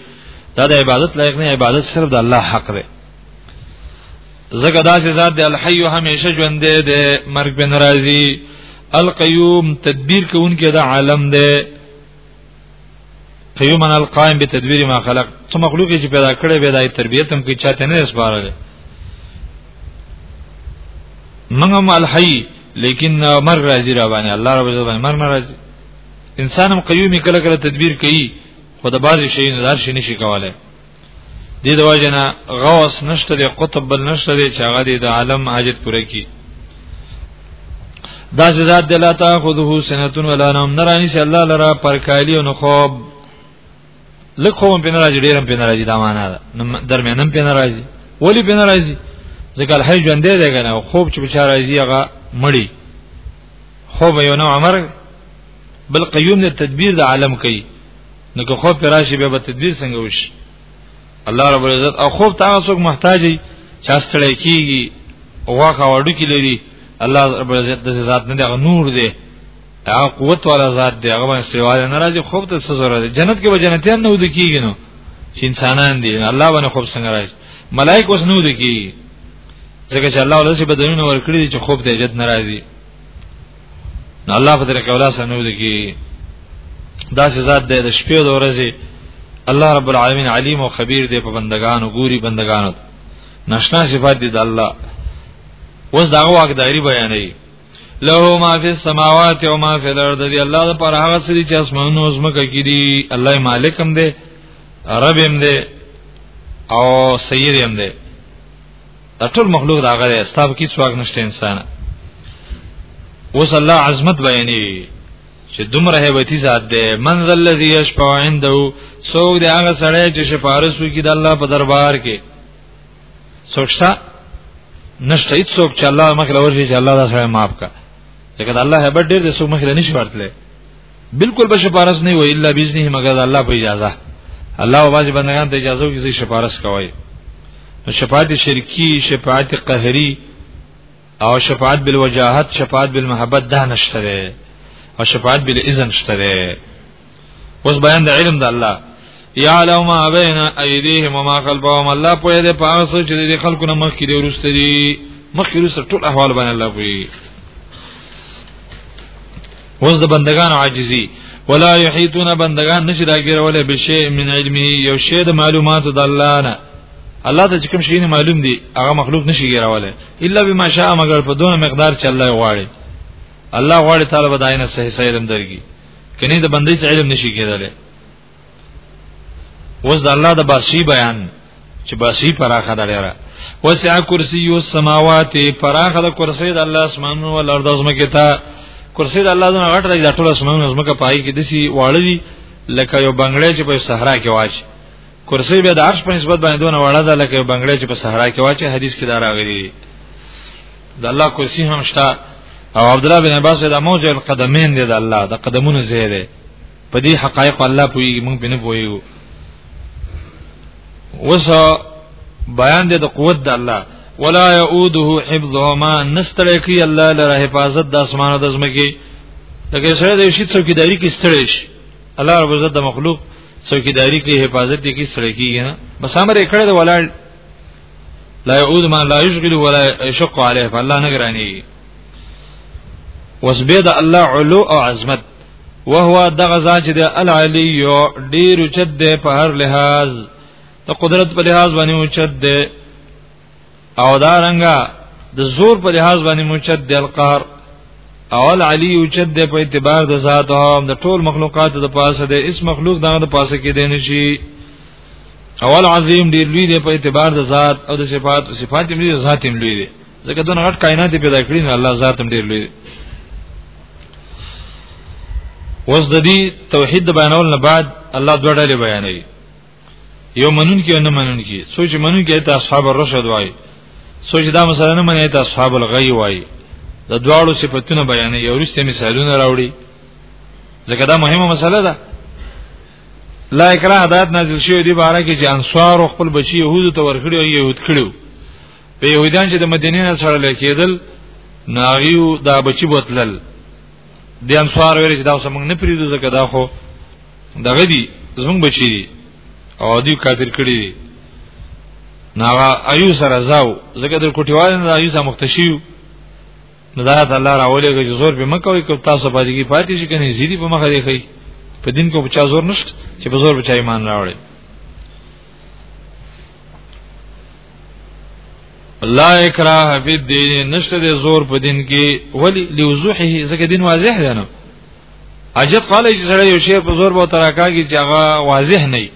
دا د عبادت لایق نه عبادت صرف د الله حق دی زګه داسې ذات دی الحي همیشه ژوند دی مرګ بن راضي القيوم تدبیر کوونکی دا عالم دی قیوما القائم به تدبیر ما خلق ته مخلوق چې پیدا کړي به دای تربیت هم کوي چاته نه اسبارل منګه هم الحی لیکن مر راضی را باندې الله رب عزت باندې مر ناراضی انسان هم قیوم کله کله تدبیر کوي خو د بعضی شی نه دار شي نشي کوله دې د وجنه غوس نشته دی قطب بل نشته دی چې هغه د عالم حاجت پوره کی دا ذات دلا تا خذه سنتون ولا نوم نرانی چې الله لرا پر کالی او خوب لکه هم پنه راځي ډیرم پنه راځي دا معنا ده درمیانم پنه راځي ولی پنه راځي ځکه الحی ژوند دی کنه خوب چې بچا راځي هغه مړی خوب یو نو عمر بل قیوم د تدبیر د عالم کوي نو که خوب پر راشي به تدبیر څنګه وشي الله رب العزت او خوب ته څوک محتاج دی چې استړی کیږي واخه وړو کې لري الله رب العزت د ذات نه دغه نور دی هغه قوت والا ذات دی هغه باندې سیواله ناراضي خوب ته څه ضرورت دی جنت کې به جنتیان نه ودی کیږي نو چې انسانان دي الله باندې خوب څنګه راځي ملائکه اوس نه ودی کیږي ځکه چې الله ولسی بدنونه ورکړي چې خوب ته جد ناراضي نو الله په طریقه ولا سنو دي کې دا چې ذات د شپې او ورځې الله رب العالمین علیم او خبیر دی په بندگانو ګوري بندگانو نشنا صفات دي د الله اوس دا واک دایری بیانې له ما فی السماوات و ما فی الارض دی الله د پر هغه سړي چې اسمانونو او زمکه کې دي الله مالکم دی رب هم دی او سید هم دی دا ټول مخلوق دا غره استاب کی څواګ نشته انسان اوس الله عظمت بیانې چې دومره هیبتی ذات دی من ذل الذی یشفع عنده څوک دی هغه سړی چې شفارس وکړي د الله په دربار کې څوکشتا نشته هیڅ څوک چې الله مخ لور شي چې الله دا سړی معاف کا ځکه د الله هیبت ډیر دی څوک مخ لنی شي ورتله بالکل به شپارس نه وي الا باذنه مگر الله په اجازه الله واځي بندگان ته اجازه وي چې شپارس کوي نو شفاعت شرکی شفاعت قهری او شفاعت بالوجاهت شفاعت بالمحبت دا نشته او شفاعت بالاذن شته اوس بیان د علم د الله یعلم ما بین ایدیهم وما خلفهم الله په دې په اوسه چې د خلکو نه مخکې دی ورسته دي مخکې ورسته ټول احوال باندې الله کوي وز د بندگان عاجزي ولا یحیتون بندگان نشي راګیرولې به شی من علمه یو شی د معلوماتو د الله نه الله ته کوم شی نه معلوم دی هغه مخلوق نشي ګیرولې الا بما شاء مگر په دونه مقدار چې الله غواړي الله غواړي طالب داینه صحیح علم درګي کني د بندې علم نشي کېدلی وز الله د باسی بیان چې باسی پراخه ده لره وسع کرسی السماوات پراخه د کرسی د الله اسمانو او الارض زمکه ته کرسی د الله زمه غټ دی د ټول اسمانو زمکه پای کې دسی واړی لکه یو بنگړی چې په صحرا کې واچ کرسی به د عرش په نسبت باندې دونه وړه ده لکه یو بنگړی چې په صحرا کې واچ حدیث کې دا راغلی د الله کرسی هم شته او عبد الله بن عباس د موضع القدمین دی د الله د قدمونو زیره په دې حقایق الله پوي موږ به نه پويو وس بیان دې د قوت د الله ولا يعوده حفظهما نستړی کی الله لره حفاظت د اسمانو د زمکی دغه سره د شي څوکیداری کی ستړی شي الله رب عزت د مخلوق څوکیداری کی حفاظت دې کی ستړی کیږي نه بس امر یې کړی د ولاړ لا يعود ما لا يشغل ولا يشق عليه فالله نگرانی وسبید الله علو او عظمت وهو دغه ځان چې د العلی یو ډیر چد دی په هر لحاظ ته قدرت په لحاظ باندې اوچت دی او دا رنګه د زور په لحاظ باندې اوچت دی القهر او العلی اوچت دی په اعتبار د ذات او د ټول مخلوقات د پاسه دی اس مخلوق دغه د پاسه کې دی نشي اول عظیم ډیر لوی دی په اعتبار د ذات او د صفات صفات یې ذات یې لوی دی ځکه دونه غټ کائنات پیدا کړی نو الله ذات هم ډیر لوی دی وز د دې توحید د بیانول نه بعد الله دوه ډلې بیانوي یو منون کې او نه منون کې سوچ منون کې ته اصحاب الرشد وایي سوچ دا مثلا نه منې ته اصحاب الغی وایي د دواړو صفاتونه بیانې یو رسته مثالونه راوړي ځکه دا مهمه مسله ده لا اکراه عادت نازل شوی دی بارا کې چې انصار خپل بچي يهودو ته ورخړي او يهود کړیو په يهودان چې د مدینې نه سره لکېدل ناغیو دا بچی بوتلل د انصار ویل چې دا اوس موږ نه پریدو ځکه دا خو دغه دي زمونږ بچی دي او دی کافر کړی دي ناغه ایو سره زاو ځکه د کوټیوال نه ایو سره مختشیو نو دا ته الله راولېږي چې زور به مکوې کو تاسو باندې کې پاتې شي کني زیدي په مخه دی کوي په دین کې بچا زور نشته چې په زور بچا ایمان راوړي لا اکراه فی الدین نشته د زور په دین کې ولی لوزوحه زکه دین واضح دی نه اجت قال چې سره یو شی په زور به تراکاږي چې هغه واضح نه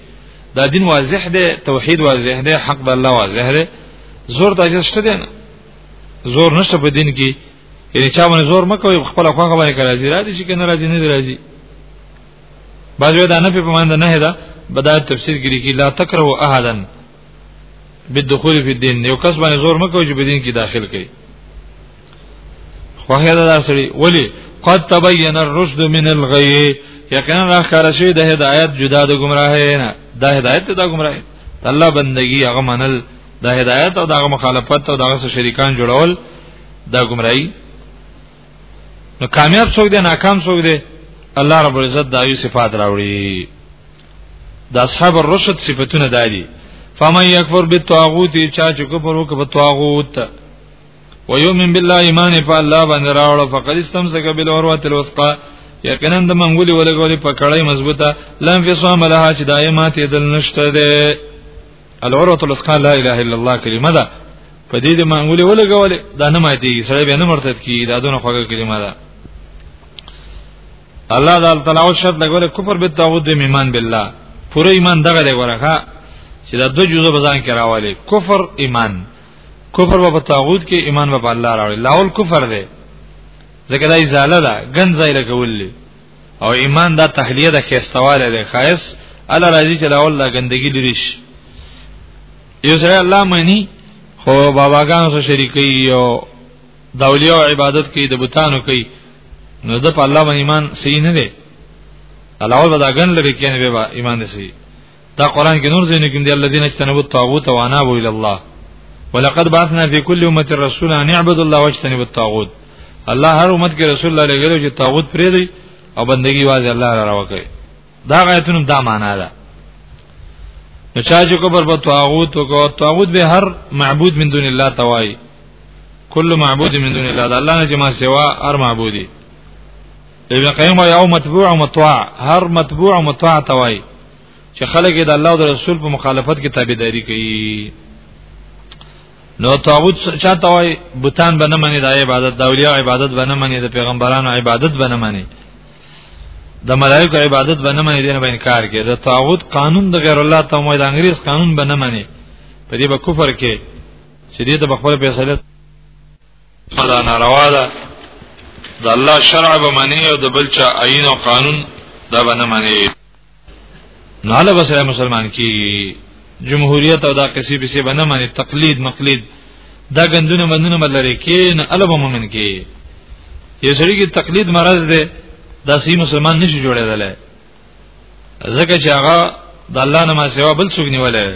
دا دین واضح دی توحید واضح دی حق د الله واضح دی زور ته اجت شته دی نه زور نشته په دین کې یعنی چا باندې زور مکوي خپل خواږه باندې کرا زی را دي چې کنه راځي نه راځي باځوی دا نه په مانده نه ده بدایت تفسیر کې لیکي لا تکره احدن بالدخول فی الدین یو کس باندې زور مکو چې بدین کې داخل کړي خو هدا دا سړي ولی قد تبین الرشد من الغی یقینا راخاره شوی د هدایت جدا د گمراهی نه د هدایت د گمراهی الله بندگی هغه منل د هدایت او د مخالفت او د شریکان جوړول د گمراهی نو کامیاب څوک دی ناکام څوک دی الله رب العزت دایو صفات راوړي د اصحاب الرشد صفاتونه دادي فمن یکفر بالطاغوت چا چې کفر وکړ په طاغوت ويؤمن بالله ایمان په الله باندې راوړ فقد استمسك بالعروه الوثقى یقینا د منګولي ولګولې په کړای مضبوطه لم فی صوم لها چې دایمات دل نشته ده العروه الوثقى لا اله الا الله کلمه ده په دې د منګولي ولګولې دا نه ماتي سره به نه مرتد کی دا دونه خوږه کلمه ده الله تعالی تعالی شرط لګول کفر به تعود به ایمان بالله پوره ایمان دغه دی ورخه چې دا دوه جزء بزان کې راوالي کفر ایمان کفر په تعود کې ایمان په الله راوړي لاول کفر دی ځکه دا ازاله ده ګن ځای لګولې او ایمان دا تحلیه ده خيستواله ده خاص الله راضي چې لاول لا ګندګي لري شي یو سره الله مانی خو باباګانو سره شریکي او دا اولیاء عبادت کوي د بوتانو کوي نو د په الله باندې ایمان صحیح نه دی علاوه به دا ګن لري کینه به ایمان دي صحیح دا قران کې نور زینو کې دی الذين اجتنبوا الطاغوت وانابوا الى الله ولقد بعثنا في كل امه رسولا ان يعبدوا الله واجتنبوا الطاغوت الله هر امت کې رسول الله لګلو چې طاغوت پرې دی او بندگی واځي الله را راوکړي دا غایتونو دا معنا ده نو چا چې کو پر طاغوت کو طاغوت به هر معبود من دون الله توای کل معبود من دون الله الله نه جما سوا هر معبودی ابن قیم یو متبوع او مطاع هر متبوع او مطاع توای چې خلک د الله او رسول په مخالفت کې تابعداري کوي نو طاغوت چاته وای بوتان به نه مني د عبادت د اولیاء عبادت به نه مني د پیغمبرانو عبادت به نه مني د ملائکه عبادت به نه مني دین به انکار کوي د طاغوت قانون د غیر الله ته مو د انګریز قانون به نه مني په دې به کفر کې چې دې ته خپل فیصله دا ناروا ده د الله شرع به مني او د بل چا عین او قانون دا به نه مني نو علا بسره مسلمان کی جمهوریت او دا کسی بسی بنه معنی تقلید مقلید دا گندونه مندونه ملری کی نه علا مومن کی یو سړي کې تقلید مرض دی دا سی مسلمان نشي جوړېدل ځکه چې هغه د الله نه ما سوا بل څوک نیولې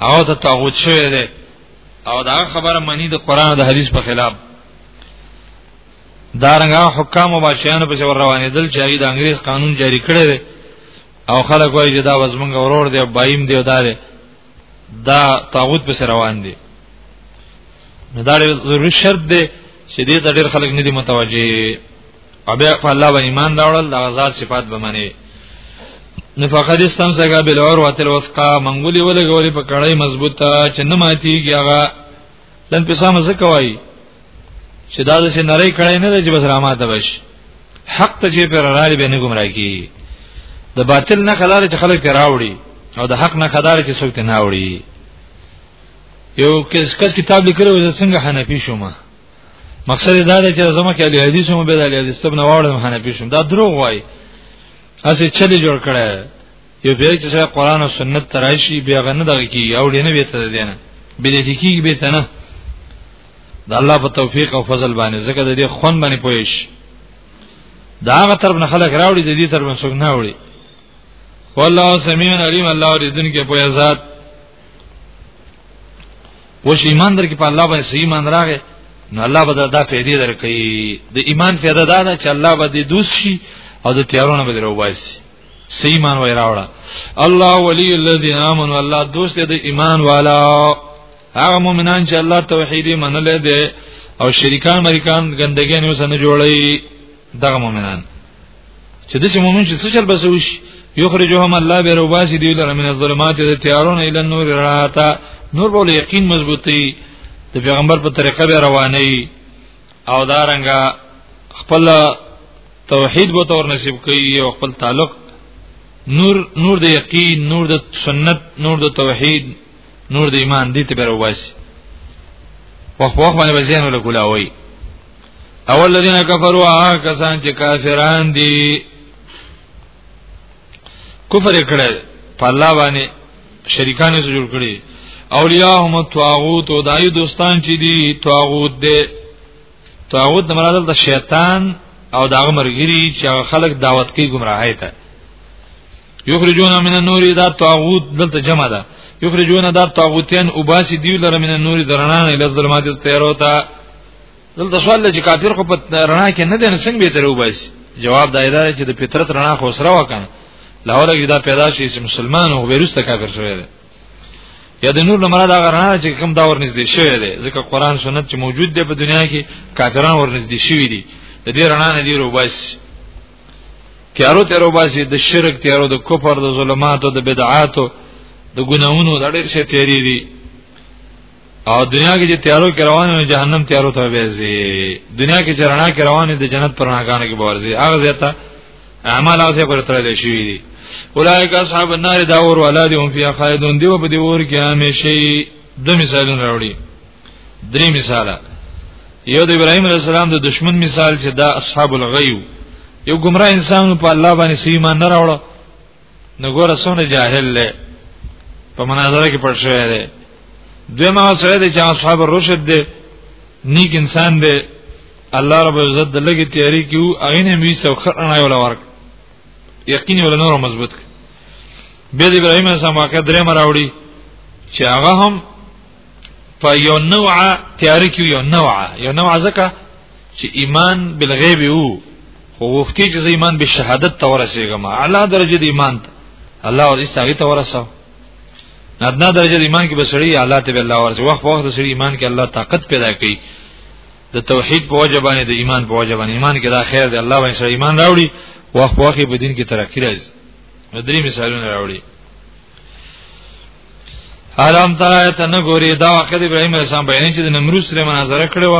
هغه ته تعوت شوی دی او دا خبره معنی د قران او د حدیث په خلاف دارنګه حکام او بادشاہانو په ور روانې دل چې د انګريز قانون جاری کړی دی او خلک وایي چې دا وزمنګ اورور دی او بایم دی او دا دی دا طاغوت په روان دي دا ضروري شرط دی چې دې ته ډېر خلک نه دي متوجي او بیا په الله باندې ایمان راوړل د غزاد صفات به مني نو فقد استمسک بالعروه الوثقا منګولي ولګولې په کړای مضبوطه چې نه ماتيږي هغه لن پسامه زکه وای چې دا د نری کړه نه د جبس رامات بش حق ته چې پر راړي به نه گمراه کی د باطل نه خلار چې خلک ته راوړي او د حق نه خدار چې څوک ته نه وړي یو کس کس کتاب لیکلو چې څنګه حنفي شوم مقصد دا دی چې زما کې علي حدیث مو به د علي حدیث په نواړم حنفي شوم دا دروغ وای اسی چلی جوړ کړه یو بیا چې سره قران او سنت ترایشي بیا غنه دغه کی او ډینه به ته دینه بل دې کیږي به ته نه د الله په توفیق او فضل باندې زکه د دې خون باندې پويش دا هغه طرف نه خلک راوړي د دې طرف نه څوک نه وړي والله سميع عليم الله اوریدن کې په ذات وش ایمان در کې په الله باندې صحیح ایمان راغې نو الله به دا پیدا درکې د ایمان پیدا دا چې الله به دې دوست شي او د تیارونه به دروباسي سی ایمان وای راوړه الله ولی الذین آمنوا الله دوست دې ایمان والا هغه مؤمنان چې الله توحیدی منل دي او شریکان مریکان ګندګي نه وسنه جوړي دغه مؤمنان چې د شي مؤمن چې څه چل بسوي یخرجهم الله به روباسي دی لره من الظلمات د تیارون ال نور راتا نور بول یقین مضبوطی د پیغمبر په طریقه به رواني او دارنګه خپل توحید به تور نصیب کوي او خپل تعلق نور نور د یقین نور د سنت نور د توحید نور د ایمان دي ته برواسي وخت وخت باندې ځین ولا کولاوي اول الذين كفروا کسان چې کافران دي کفر کړه په الله باندې شریکان یې جوړ کړی اولیاء هم طاغوت او دای دوستان چې دي طاغوت دې طاغوت د مراد د شیطان او داغه مرګری چې خلک دعوت کوي گمراهی ته یخرجون من النور دا طاغوت دلته جمع ده یخرجون دا طاغوتین وباسي دی لره من النور درنان اله ظلمات استیروتا دلته سوال لږ کافر خو په رڼا کې نه دی نو څنګه به تر وباس جواب دا دی چې د فطرت رڼا خو سره وکنه لاور کې دا پیدا شي چې مسلمان او بیرسته کافر شوی دی یا د نور لمراد هغه رڼا چې کوم دا ورنږدې شوی دی ځکه قران سنت چې موجود دی په دنیا کې کافران ورنږدې شوی دي د دې رڼا نه دی وباس تیارو تیارو باسي د شرک تیارو د کفر د ظلماتو د بدعاتو د ګناونو د ډېر شي تیری دي او دنیا کې چې تیارو کې روان نه جهنم تیارو ته وځي دنیا کې چرنا کې روان دي جنت پر ناګان کې ورځي هغه زیاته اعمال هغه پر ترلې شي دي اولایک اصحاب النار دا اور ولا دي هم فی خالدون دی په دې اور کې همیشه دو مثالونه راوړي درې مثاله یو د ابراهیم علی السلام د دشمن مثال چې دا اصحاب الغیو یو گمراه انسان په الله باندې سیمان نه راوړو نو ګوره څونه جاهل دی په مناظره کې پټ شوی دی دوی ما سره دی چې اصحاب الرشد دی نیک انسان دی الله رب عزت د لګي تیاری کیو هغه نه می سو خرنه ولا ورک یقین ولا نور مضبوط به ابراهیم السلام واقع درې مراوړي چې هغه هم په یو نوع تیار کې یو نوع یو نوع ځکه چې ایمان بالغیب وو خو وختي چې ایمان به شهادت ته ورسېږم اعلی درجه د ایمان ته الله او استغفار ته ورسو ندنا درجه د ایمان کې بسړي اعلی ته الله ورسې وخت وخت سړي ایمان کې الله طاقت پیدا کوي د توحید په وجه باندې د ایمان په وجه باندې ایمان کې دا خیر دی الله باندې سره ایمان راوړي وخت وخت په دین کې ترقی راځي درې مثالونه راوړي حرام ترای ته نه ګوري دا واقع د ابراهيم عليه السلام بیان چې د نمرود سره مناظره کړې و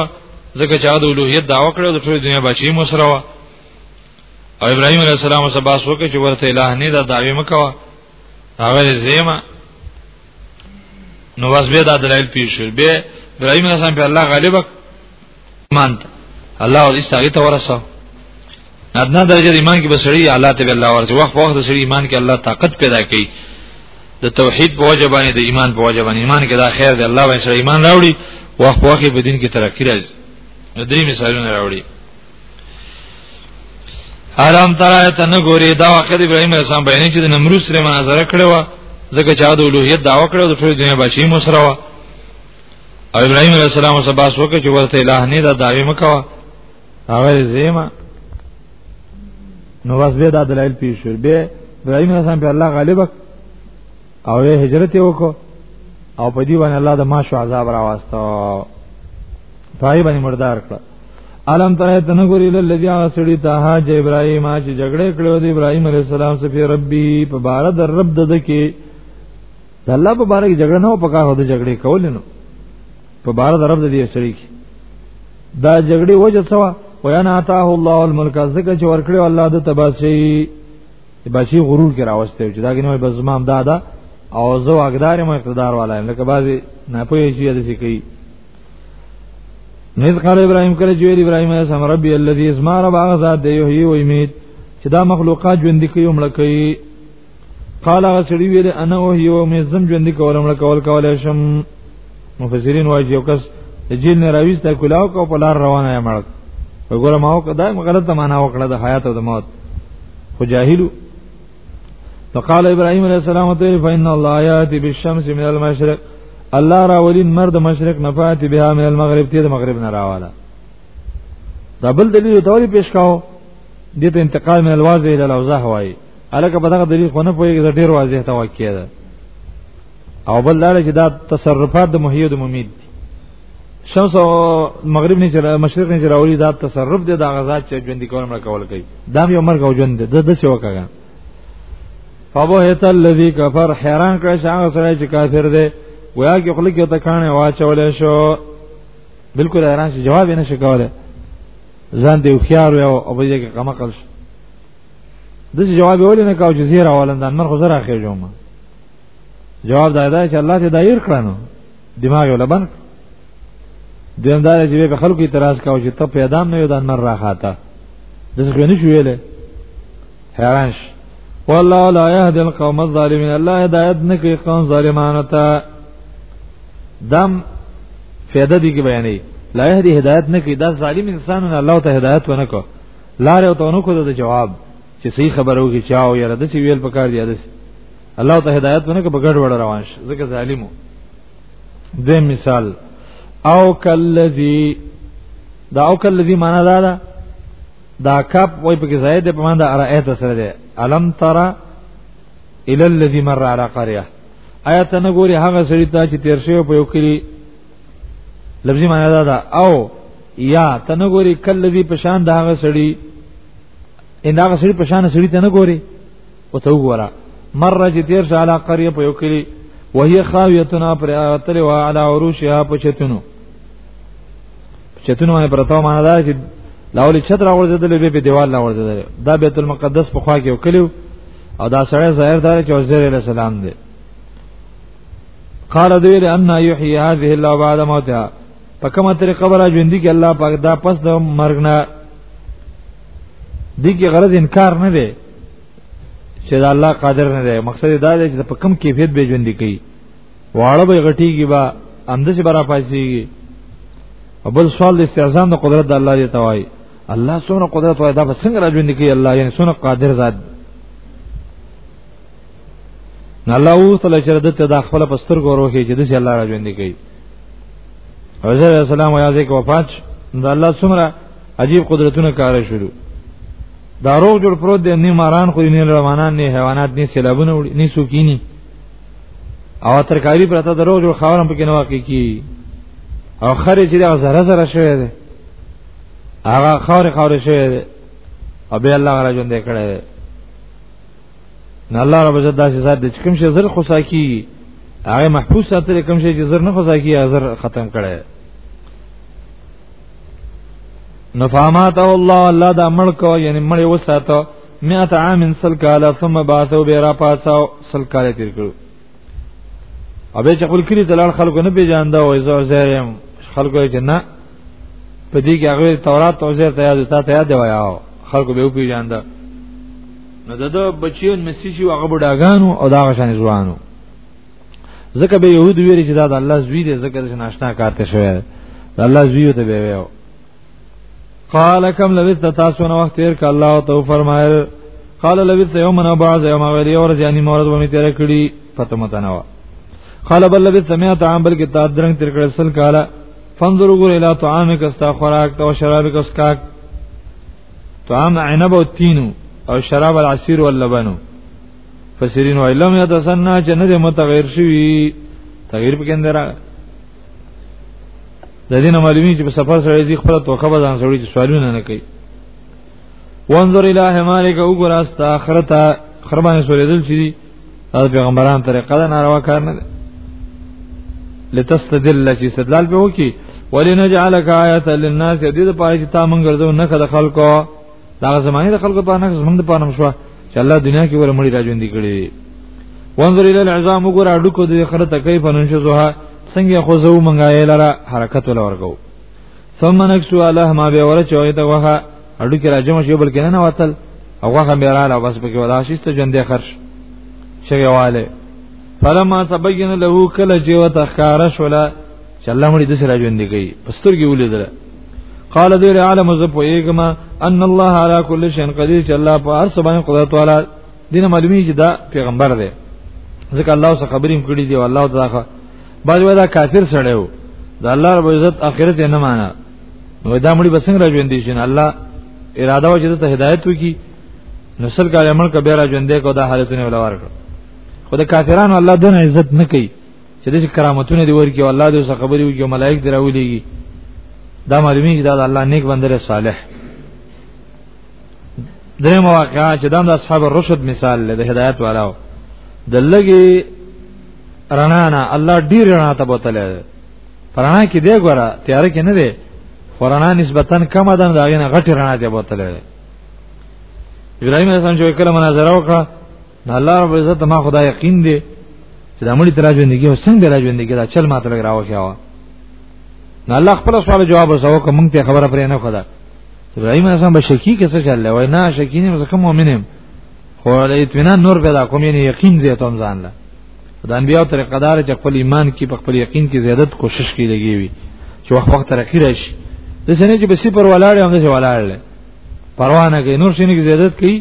ځکه چې د اولوهیت داوا کړو د ټول دنیا بچی مو سره و او ابراهيم عليه السلام سره باس وکړي چې ورته الہ نه دا داوی مکوا هغه زیما نو واس به دا دلایل پیښ شول به ابراهيم عليه السلام په الله غالب ایمان ته الله او دې هغه ته ورسو ادنا درجه ایمان کې بسړي الله ته الله ورسو وخت وخت سړي ایمان کې الله طاقت پیدا کوي د توحید په وجه باندې د ایمان په وجه باندې ایمان کې دا خیر دی الله باندې سره ایمان راوړي وخت وخت په دین کې ترقی راځي درې مثالونه راوړي حرام ترای ته نه ګوري دا وخت ابراهيم عليه السلام بیان چې د نمرود سره مناظره کړې و ځکه چې د اولوهیت داوا کړو د ټول دنیا بچی مو سره و او ابراهيم عليه السلام سره باس وکړ چې ورته الہ نه دا داوی مکوا هغه زیما نو واس به دا دلایل پیش شو به ابراهيم عليه السلام په الله غالب او هجرت وکړو او په دی باندې الله د ماشو عذاب را واسطو پای باندې مردار کړ علم تر ته نه ګوري للذي اسړي ته حاج ابراهيم چې جګړه کړو د ابراهيم عليه السلام سره ربي په بار در رب دد کې د الله په باره کې جګړه نه و پکار د جګړې کول نو په باره د رب د دې شریک دا جګړې وجه سوا ویانا اتاه الله الملک ذکر چې ورکړي الله د تباسي بچي غرور کې راوسته چې دا ګنه به زمام دادا او زه واګدار مو اقتدار والا یم لکه بعضی نه پوهې چې د څه کوي نذ قال ابراهيم کله چې ویل ابراهيم يا سم ربي الذي اسمع رب هغه ذات دی یو یو امید چې دا مخلوقات ژوند کوي مړ کوي قال غسړي ویل انا او یو مې زم ژوند کولم له کول کولای شم مفسرین وايي یو کس د جیل نه راويست کلاو کو په لار روانه یم مړ وګوره ما وکړه دا غلطه معنا وکړه د حیات او د موت خو جاهلو فقال ابراهيم عليه السلام ته فإن الله ياتي بالشمس من المشرق الله راولين مرد مشرق نفات بها من المغرب ته مغرب نه راواله دا بل دلیل ته ولی پیش کاو دته انتقال من الواضح الى الاوضاح وایي الکه په دغه دلیل خو نه پوهیږي دا ډیر واضح ته واقع ده او بل دا چې دا تصرفات د محیو د ممید دي شمس او مغرب نه چر مشرق نه چر اولی دا تصرف دی دا غزا چې ژوند کول مړ کول کوي دا یو مرګ او ژوند دی د څه وکړه فبهت الذي كفر حیران کړ چې هغه سره چې کافر دی ویا کې خلک ته کانه واچول شو بالکل حیران شي جواب یې نشي کولای ځان دی خيار او ابو یې کې کما کړ د جواب ولې نه کاو چې زیرا ولندان من خو زرا خې جوما جواب دا دی چې الله ته دایر کړنو دماغ ولا بند دیم دا چې په خلکو اعتراض کاو چې ته پیدا نه یو دان مر راخاته د څه نه شو ویلې حیران شي والله لا يهدي القوم الظالمين الله هدایت نه کوي قوم ظالمانو ته دم فیدا دي کې بیانې لا يهدي هدایت نه کوي دا ظالم انسانونه الله ته هدایت ونه کوي لار او تونو کو د جواب چې صحیح خبرو کې چاو یاره د سی ویل پکار دی د الله ته هدایت ونه کې بغړ وړ روان شي ځکه ظالمو د مثال او کلذي دا او کلذي معنا دا ده دا کپ وای په کې زائد په معنا دا ارایت سره ده الم ترى الى الذي مر على قريه آیت نه ګوري هغه سړی ته چې تیر شوی په یو کلی لفظي معنا دا ده او یا تنه ګوري کله دې پشان دا غسړي ان دا غسړي پشان سړي تنه ګوري او ته وګوره مره چې تیر شاله قريه په یو کلی وهي خاویتنا پر اتل و علی عروشها پچتنو پچتنو باندې پرتاو معنا دا چې لاولې چت راوړل به په دیوال راوړل دا بیت المقدس په خوا کې وکړو او دا سره ظاهر دار چې عزیر علیہ السلام دی قال دوی ان یحیی هذه الله بعد موتها په کومه طریقه برا ژوند کې الله پاک دا پس د مرګ نه دي کې غرض انکار نه دی چې دا الله قادر نه دی مقصد دا دی چې په کم کیفیت به ژوند کوي واړه به غټیږي با اندش برا پاسيږي بل سوال استعزام د قدرت د الله دی توای الله سونه قدرت وای دا څنګه راځوند کوي الله یعنی سونه قادر ذات نه الله او تعالی چې د ته د خپل پستر ګورو کې چې د الله را ژوند کوي حضرت السلام یا ذیک وفات د الله څومره عجیب قدرتونه کار شروع دا روغ جوړ پروت دی نه ماران خو نه روانان نه حیوانات نه سیلابونه وړي نه سوکینی او ترکاری پرته د روغ جوړ خاورم پکې نه واقع کی او خره چې دا زره زره شوی دی هغه خاور خاور شوی دی او به الله غره ژوند کړی دی نه الله رب عزت داسې ذات دی چې کوم شي زر خوسا کی هغه محفوظ ساتل کوم شي چې زر نه خوسا کی هغه زر ختم کړي نفامات الله الله دا مړ کو یعنی مړ وساته مئات عام سل کالا ثم بعثو بیرا پاساو سل کالا تیر کرو او به چقل کلی تلال خلکو نه پیجاندا او زو زهرم خلکو یې نه په دې کې هغه تورات او زهر ته یاد ته یاد وایاو خلکو به پیجاندا نو دغه بچیو نسیږي هغه بډاګانو او دا غشان ځوانو ځکه به يهود ویری چې دا د الله زوی دی ځکه چې ناشنا کارته شوی د الله زوی ته به ویو قال كم لبثت تاسو نو وخت تیر ک الله تو فرمایل قال لبثت يوما بعض يوم غير اور یعنی مورد ومه تیر کړي پته متنوا قال بل لبثت سمعت عام بل کې تا درنګ تیر کړل سل کاله فانظروا الى طعامك استا خوراک تو شرابك اسکاک طعام عنب او تینو او شراب العصير واللبن فسرین وای لم یتسنا چې نه متغیر شوی تغیر پکې نه را د دې نه معلومی چې په سفر سره دې خپل توخه به ځان سره چې سوالونه نه کوي وانظر اله مالک او ګراستا اخرته خربانه سورې دل شي دا پیغمبران طریقه دا ناروا کار نه ده لتستدل چې استدلال به وکي ولنجعلک آیه للناس دې د پاره چې تا مونږ ګرځو نه کړه خلکو دا زمانه د خلکو په نه زمونږ د پاره مشوا چې الله دنیا کې ور مړي راځوند کړي وانظر الى العظام وګور اډو کو دې خره ته کیف ننشزها څنګه خو زو مونږه یې لره حرکت ولورګو ثم نکسو الله ما به ورچوي ته وها اډو کې راځم شو بلکې نه وتل او هغه میراله بس پکې ودا شیست ژوندې خرش شوی والے فلما تبین له کله چې وته خار شولا چې الله مړي د سره ژوندې کوي پسترګي ولیدل قال دیر عالم ز په ایګما ان الله علی کل شیء قدیر چې الله په هر څه باندې قدرت والا دینه معلومی چې دا پیغمبر دی ځکه الله سره خبرې کړې دي او الله تعالی بعد ودا کافر سره و دا الله رب عزت اخرت نه معنا نو دا مړي بسنګ را ژوند دي شنه الله اراده و چې ته هدایت وکي نو سل کال عمل کا بیا را ژوند کو دا حالتونه ولا ورکړ خو د کافرانو الله دونه عزت نه کوي چې د کرامتونه دی ورکی او الله دې سره خبرې وکي او ملائک دراولېږي دا معلومیږي دا الله نیک بندر صالح درې مواقعا چې د اصحاب الرشد مثال له هدایت والاو د لګي رڼا نه الله ډیر رڼا ته بوتله پرانا کې دی ګوره تیار کې نه دی فرانا نسبتا کم ده دا غنه غټه رڼا ته بوتل ابراهيم السلام چې کله مناظره وکړه الله رب عزت ما خدای یقین دی چې د مړي تراجو زندگی او څنګه راځي زندگی دا چل ماته لګ راو شاو نو الله خپل سوال جواب وسو کوم مونږ ته خبره پرې نه خدا ابراهيم السلام به شکی کې څه چل وای نه شکی نه زکه مؤمنم خو اطمینان نور پیدا کوم یعنی یقین زیاتوم ځان له د انبیاء طریقه دار چې خپل ایمان کې په خپل یقین کې زیادت کوشش کې لګي وي چې وخت وخت ترقی راشي د سنې چې بسی پر ولاړ هم ځه ولاړ لې پروا نه کوي نور شنو کې زیادت کوي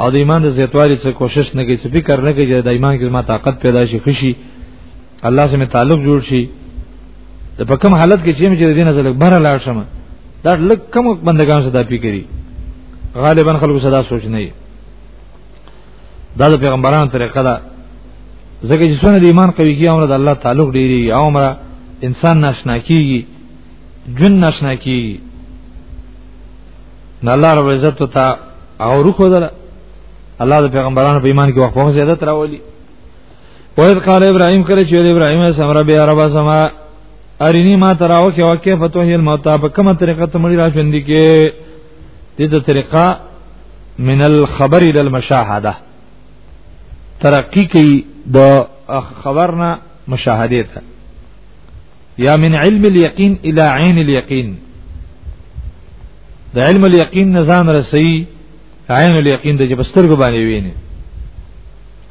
او د ایمان د زیاتوالي څخه کوشش نه کوي چې فکر نه کوي چې د ایمان کې ما طاقت پیدا شي خوشي الله سره تعلق جوړ شي د په کوم حالت کې چې مې دین زلک بره لاړ شم دا لک کوم بندگان صدا پی کوي غالبا خلکو صدا سوچ نه دا د پیغمبرانو طریقه ده ځکه چې څونه د ایمان قوي کی عمر د الله تعلق ډیری عمر انسان ناشنا کیږي جن ناشنا کیږي نه الله رب عزت ته او روح ودره الله د پیغمبرانو په ایمان کې وخت په زیادت راولي وایذ قال ابراهيم کله چې ابراهيم سم رب يا رب سما اريني ما تراو کې واکه فتوه الموتى په کومه طریقه ته مړي را ژوند کې دې ته طریقه من الخبر الى المشاهده ترقی کوي د خبرنا مشاهده ته یا من علم اليقين الى عين اليقين د علم اليقين نزان رسي عين اليقين د جبسترګ باندې ویني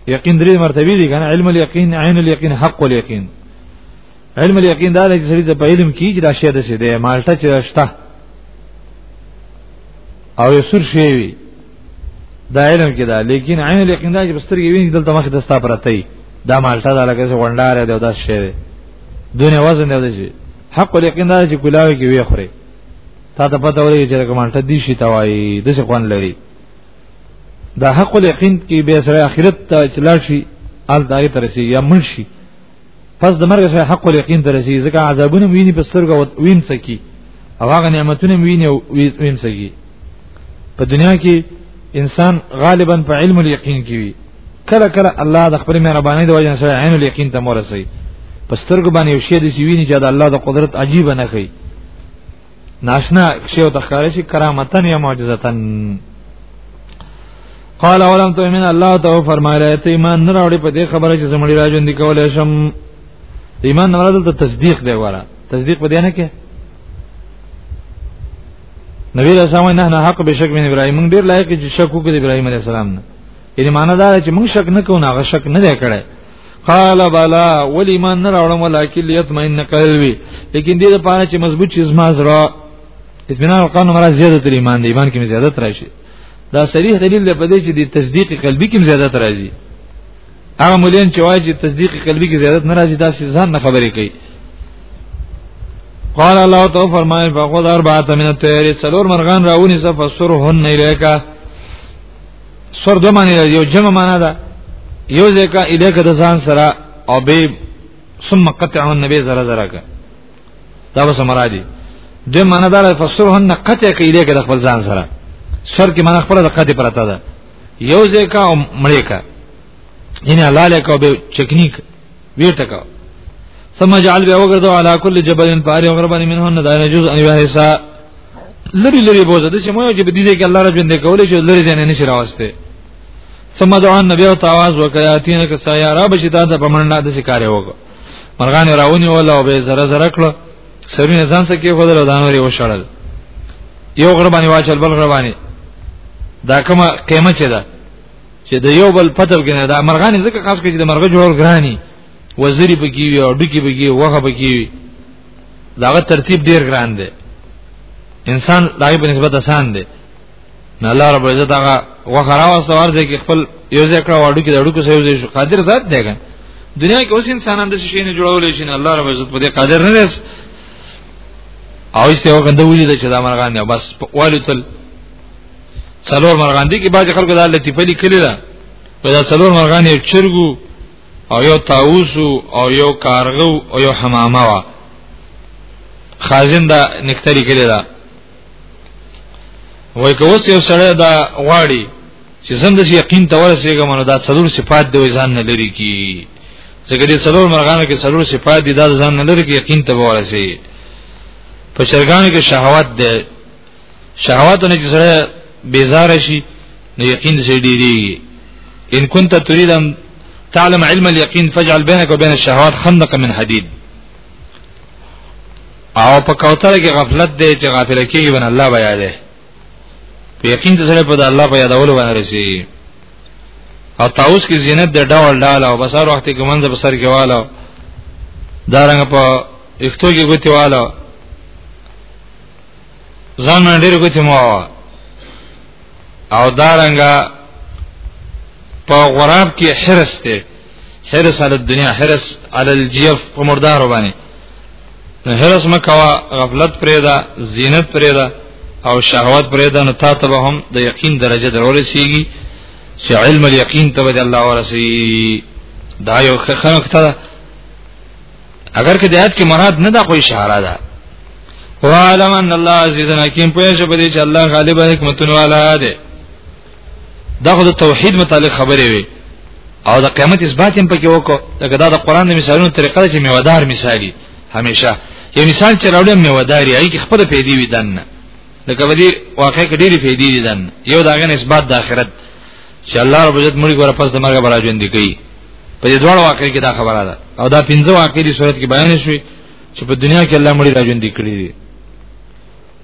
یقین درې مرتبه دي کنه علم اليقين عين اليقين حق اليقين علم الیقین دا چې سړي په علم کې چې دا شی د شی دی مالټه چې شته او یې سر شی وي دا علم کې دا لیکن عین الیقین دا چې بسترګې ویني دلته مخ د ستا پرته ای دا مالټه دا لکه څه غونډار دی دا شی دی دونه وزن دی چې حق الیقین دا چې کولاوي کې وی خوري تا ته پته ولګي چې دا مالټه دی شي توای د څه خوان لري دا حق الیقین کې به سره اخرت ته چلاړ شي ال دای ترسي یا منشي پس د مرګ سره حق او یقین ته رسیږي ځکه عذابونه ویني په سترګو ویم سکی او هغه نعمتونه ویني او ویم سکی په دنیا کې انسان غالبا په علم الیقین کې وي کله کله الله د خپل مهرباني د وجه سره عین الیقین ته مورسي په سترګو باندې یو شی د سیویني چې د الله د قدرت عجیب نه کوي ناشنا شیو تخکار شي کرامتن یا معجزتن قال اولم تؤمن الله تعالی فرمایله ته ایمان نه راوړي په دې خبره چې زمړي راځون دي کولای شم ایمان نه راځل ته تصدیق دی وره تصدیق په دې نه کې نبی رسول الله نه نه حق به شک من ابراهیم موږ ډیر لایق چې شک وکړي ابراهیم علی السلام نه یعنی معنا دا چې موږ شک نه کوو هغه شک نه دی کړی قال بلا ولی ایمان نه راوړم ولکه لیتمین قلبی لیکن دې لپاره چې مضبوط چیز ما زرا اطمینان او قانون مرا زیادت ایمان دی ایمان کې زیادت راشي دا صریح دلیل دی په دې چې د تصدیق قلبی کې زیادت راځي هغه مولین چې وایي چې تصدیق قلبی کې زیادت ناراضي دا ځان نه خبرې کوي قال الله تو فرمایي فقد اربعه من الطير سلور مرغان راونی سفسرهن الیکا سور دو معنی یو جمع معنا ده یو ځکه الیک د ځان سره او به ثم قطع النبي زره زره کا دا وسه مرادي د معنا دار فسرهن قطع کې الیک د خپل ځان سره سر کې معنا خپل د قطع پرته ده یو ځکه او مړې کا ان الله له کو به چکنیک وی ټکا ثم جعل به وګرځو علا کل جبل پاره وګر باندې منه نه دایره جزء ان حصہ لری لری بوزه د شمو چې بدیزه کې الله رب دې کولې چې لری ځنه نشي راوسته ثم دعا نبی او تواز وکیاتین ک سیارا بشی دا د پمنډه د شکار وګ مرغان راونی ولا او به زره زره کړ سرونه ځان څخه کې خدای دانوري وشړل یو غربانی واچل بل غربانی دا کومه قیمه چې ده چې د یو بل پتل کې نه دا مرغانې ځکه خاص کې چې د مرغ جوړ ګرانی وزری بګي وي او ډکی بګي وغه بګي وي داغه ترتیب ډیر ګران دی انسان دغه په نسبت آسان دی نه الله رب عزت هغه وغه راوسته ورځي کې خپل یو ځای کړه واړو کې دړو کې سې یو شو قادر ذات دی ګان دنیا کې اوس انسانان د شي نه جوړولې شي نه الله رب عزت په دې قادر نه دی او ایسته وګنده وجود چې دا مرغان دی بس والو تل څلور مرغان دي کې باج خلکو د لطیفه لیکلی ده په دا څلور مرغان یو چرګو او یو طاووس او یو کارغو او یو حمامه وا خازن دا نکته لیکلی ده وای که اوس یو سره دا غواړي چې زم د یقین ته ورسېږم نو دا څلور صفات دی ځان نه لري کی ځکه دې څلور مرغانو کې څلور صفات دي دا ځان نه لري کی یقین ته ورسېږي په چرګانو کې شهوت ده شهواتونه چې سره بیزار شي نو یقین زی ډیری ان كنت تريد ان تعلم علم اليقين فاجعل بينك وبين الشهوات خندقا من حديد او په کوتره کې غفلت دی چې غافل کېږي بن الله بیا دی په یقین ته سره په الله په یادولو باندې رسی او تاوس کې زینت د ډول ډال او بسار وخت کې منځ په سر کې والو دارنګ په اختو کې ګوتی والو ځان باندې ډېر ګوتې مو او دارنګه په غراب کې حرس ته حرس علی الدنیا حرس علی الجیف په مردار باندې نو حرس مکوا غفلت پرې دا زینت پرې دا او شهوت پرې دا نو تاسو به هم د یقین درجه درول سیږي چې علم الیقین ته به الله ورسی دا یو خنکته اگر که د آیات کې مراد نه دا خو اشاره ده وعلم ان الله عزیز حکیم په شپه دې چې الله غالب حکمت والا ده دا خو د توحید متعلق خبرې وي او د قیامت اثبات هم پکې وکړو دا دا د قران د مثالونو طریقه چې میوادار مثالی همیشه یو مثال چې راوړم میواداري هغه خپل پیدي وي دنه لکه ودی واقع کې ډېری پیدي دي دنه یو داغه نسبت د آخرت چې الله رب عزت مړي ګوره پس د مرګ برا ژوند کوي په دې ډول واقع کې دا خبره ده او دا پنځه واقع دي صورت کې بیان شوي چې په دنیا کې الله مړي را ژوند کړی دي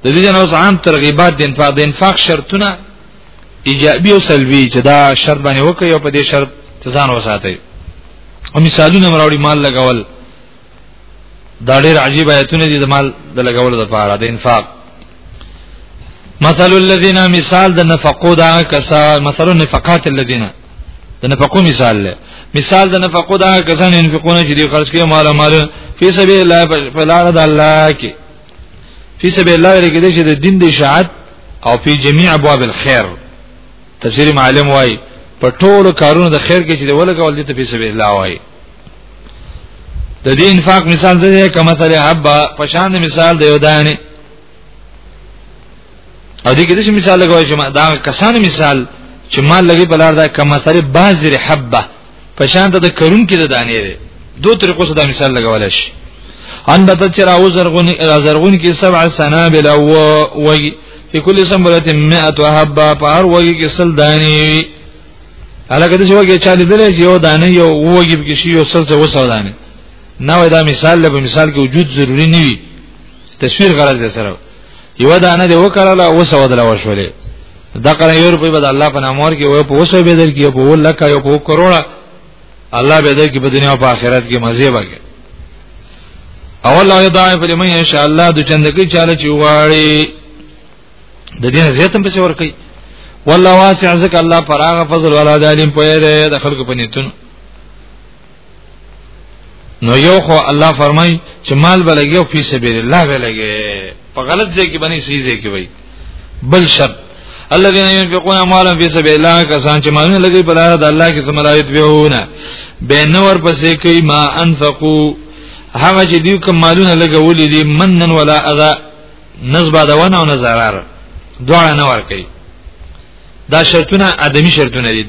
د دې جن اوس عام ترغیبات د انفاق د انفاق شرطونه ایجابي او سلبي چې دا شرط باندې وکړي او په دې شرط ځان وساتي او مثالونه مراوړي مال لګول دا ډېر عجیب آیتونه دي د مال د لګولو لپاره د انفاق مثل الذين مثال د نفقو دا کسا مثل النفقات الذين د نفقو مثال له مثال د نفقو دا کسان انفقون چې دی خرج کوي مال مال فی سبیل الله په لار د الله کې فی سبیل الله لري کې چې د دین د اشاعت او فی جميع ابواب الخير تفسیر معلم وای په ټولو کارونو د خیر کې چې ولګول دي ته فی سبیل الله وای د دې انفاق مثال څه دی کما تل حبا پشان مثال دی ودانه او دې کې څه مثال لګوي چې دا کسان مثال چې مال لګي په لار دا کما تل بازر حبا پشان ته د کرون کې د دانې دی دوه طریقو سره دا مثال لګول شي ان بت چې راو زرغون زرغون کې سبع سنابل او وي په کل سنبلت 100 حبا په هر وګي کې سل دانې وي الګ د شوګه چا لیدلې چې یو دانه یو وګي کې شي یو څه څه وسو دانه نو دا مثال له مثال کې وجود ضروری نه وي تصویر غرض دې سره یو دانه دې وکړله وسو دلا وشولې دا کړه یو روپۍ به الله په نامور کې وې په وسو به در کې په ول لکه یو په کروڑا الله به دې کې په دنیا او په آخرت کې مزه وکړي اول الله یضاعف لمن ان شاء الله د چندګي چاله چواړي د دې زیاتم په څور کوي والله واسع ذک الله فراغ فضل ولا دالم په دې د خلکو په نیتون نو یو خو الله فرمای چې مال بلګیو په سبیل الله بلګي په غلط ځای کې باندې سیزه کې وای بل شرط الذين ينفقون اموالهم في سبيل الله کسان چې مالونه لګي په لار د الله کې سملاویت بهونه بین نور پسې کوي ما انفقو هغه چې دیو کوم مالونه لګولې دي منن ولا اذا نزبادونه او نزرار دواړه نه ور کوي دا شرطونه ادمي شرطونه دي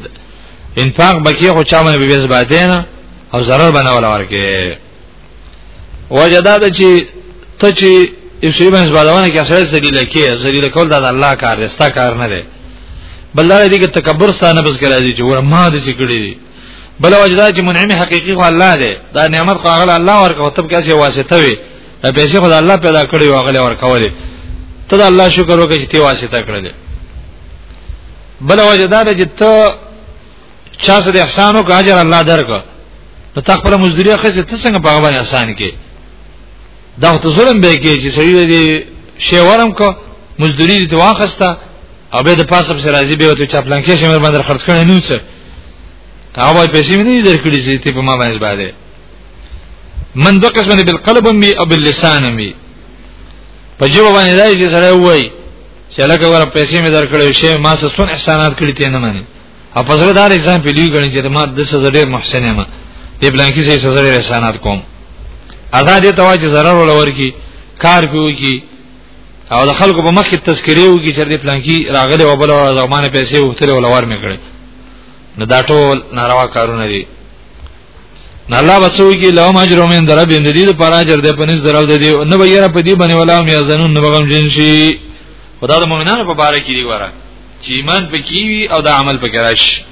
انفاق بکی خو چا باندې به زباته نه او zarar باندې ولا ورکه وجدا د چې ته چې یوشي باندې زبادونه کې اصل ذلیل کې ذلیل کول د الله کار دی ستا کار نه دی بل دا دې کې تکبر ستانه بس کړی دی چې ور ما دې سګړي دی بل وجدا چې منعم حقيقي خو الله دی دا نعمت خو هغه الله ورکو تب کې څه واسطه وي دا پیسې خدای الله پیدا کړی او غلې ور کولې ته د الله شکر وکړه چې تی واسطه کړلې بل وجه دا چې ته چا سره احسان وکړه اجر الله درک نو تا خپل مزدوري اخیسته ته څنګه په هغه احسان کې دا ته ظلم به کې چې سړي دې شی ورم کو مزدوري دې واخسته او به د پاسه سره راځي به ته چا پلان کې شمیر باندې خرڅ کړي نو څه هغه پیسې مې نه درکړي چې ته په ما باندې باندې من دو قسم دی بالقلب می او باللسان می په جواب باندې راځي چې سره وای چې لکه ور پیسې می درکړې شی ما څه سن احسانات کړی ته نه مانی او په سره دار اگزام په لیو غنی چې ما د سزا ډیر محسن یم دی بلانکی سي سزا ډیر احسانات کوم ادا دې توا چې zarar ولور کی کار کوي کی او د خلکو په مخ کې تذکرې وږي چې دې پلانکی راغله او بل زمانه پیسې وختره ولور می کړې نو دا ټول ناروا کارونه دي نه الله وسوي کې لو ماجر من درب ان دې پر اجر دې پنځ درو دې نه ویره په دې باندې ولا مې ازنون نه بغم جن شي خدا د مؤمنانو په باره کې دی وره چې ایمان پکې وي او د عمل پکې راشي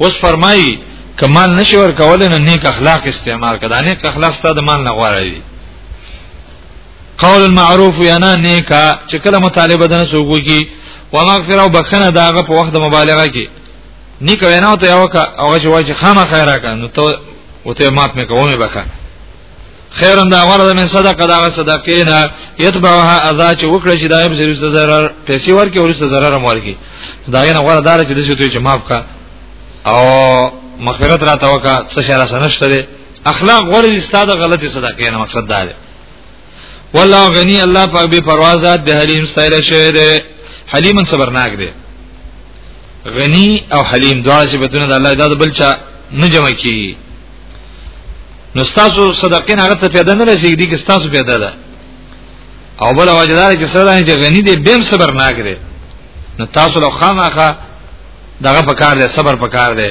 اوس فرمایي کمال نشي ور کول نه نیک اخلاق استعمال کړه نیک اخلاق ستاسو د مال نه غواړي قول المعروف یانا نیکا چې کله مطالبه دنه سوګو کی ومغفر او بخنه داغه په وخت مبالغه کې نیک وینا ته یو کا هغه چې واجب خامہ خیره کا نو ته او ته مات مې کومه بکا خیرن دا غره من صدقه دا صدقه نه یتبعها اذا چې وکړي چې دایم سری zarar پیسې ورکي او سره zarar ورکي دا یې نه غره دار چې د څه ته چې معاف کا او مغفرت را توکا څه شي را سنشته اخلاق غوړي ستاده غلطي صدقه نه مقصد دا دی والله غنی الله پاک به پروازات د حلیم ستایل شوی دی حلیم صبرناک دی غنی او حلیم دواړه صفاتونه د الله د بل چا نه جمع کی نو تاسو صدقین هغه ته پیدا نه رسیږي دي که تاسو پیدا ده او بل وجدار چې سره نه چې غنی دی بیم صبرناک دی نو تاسو له خامخه دغه پکار دی صبر پکار دی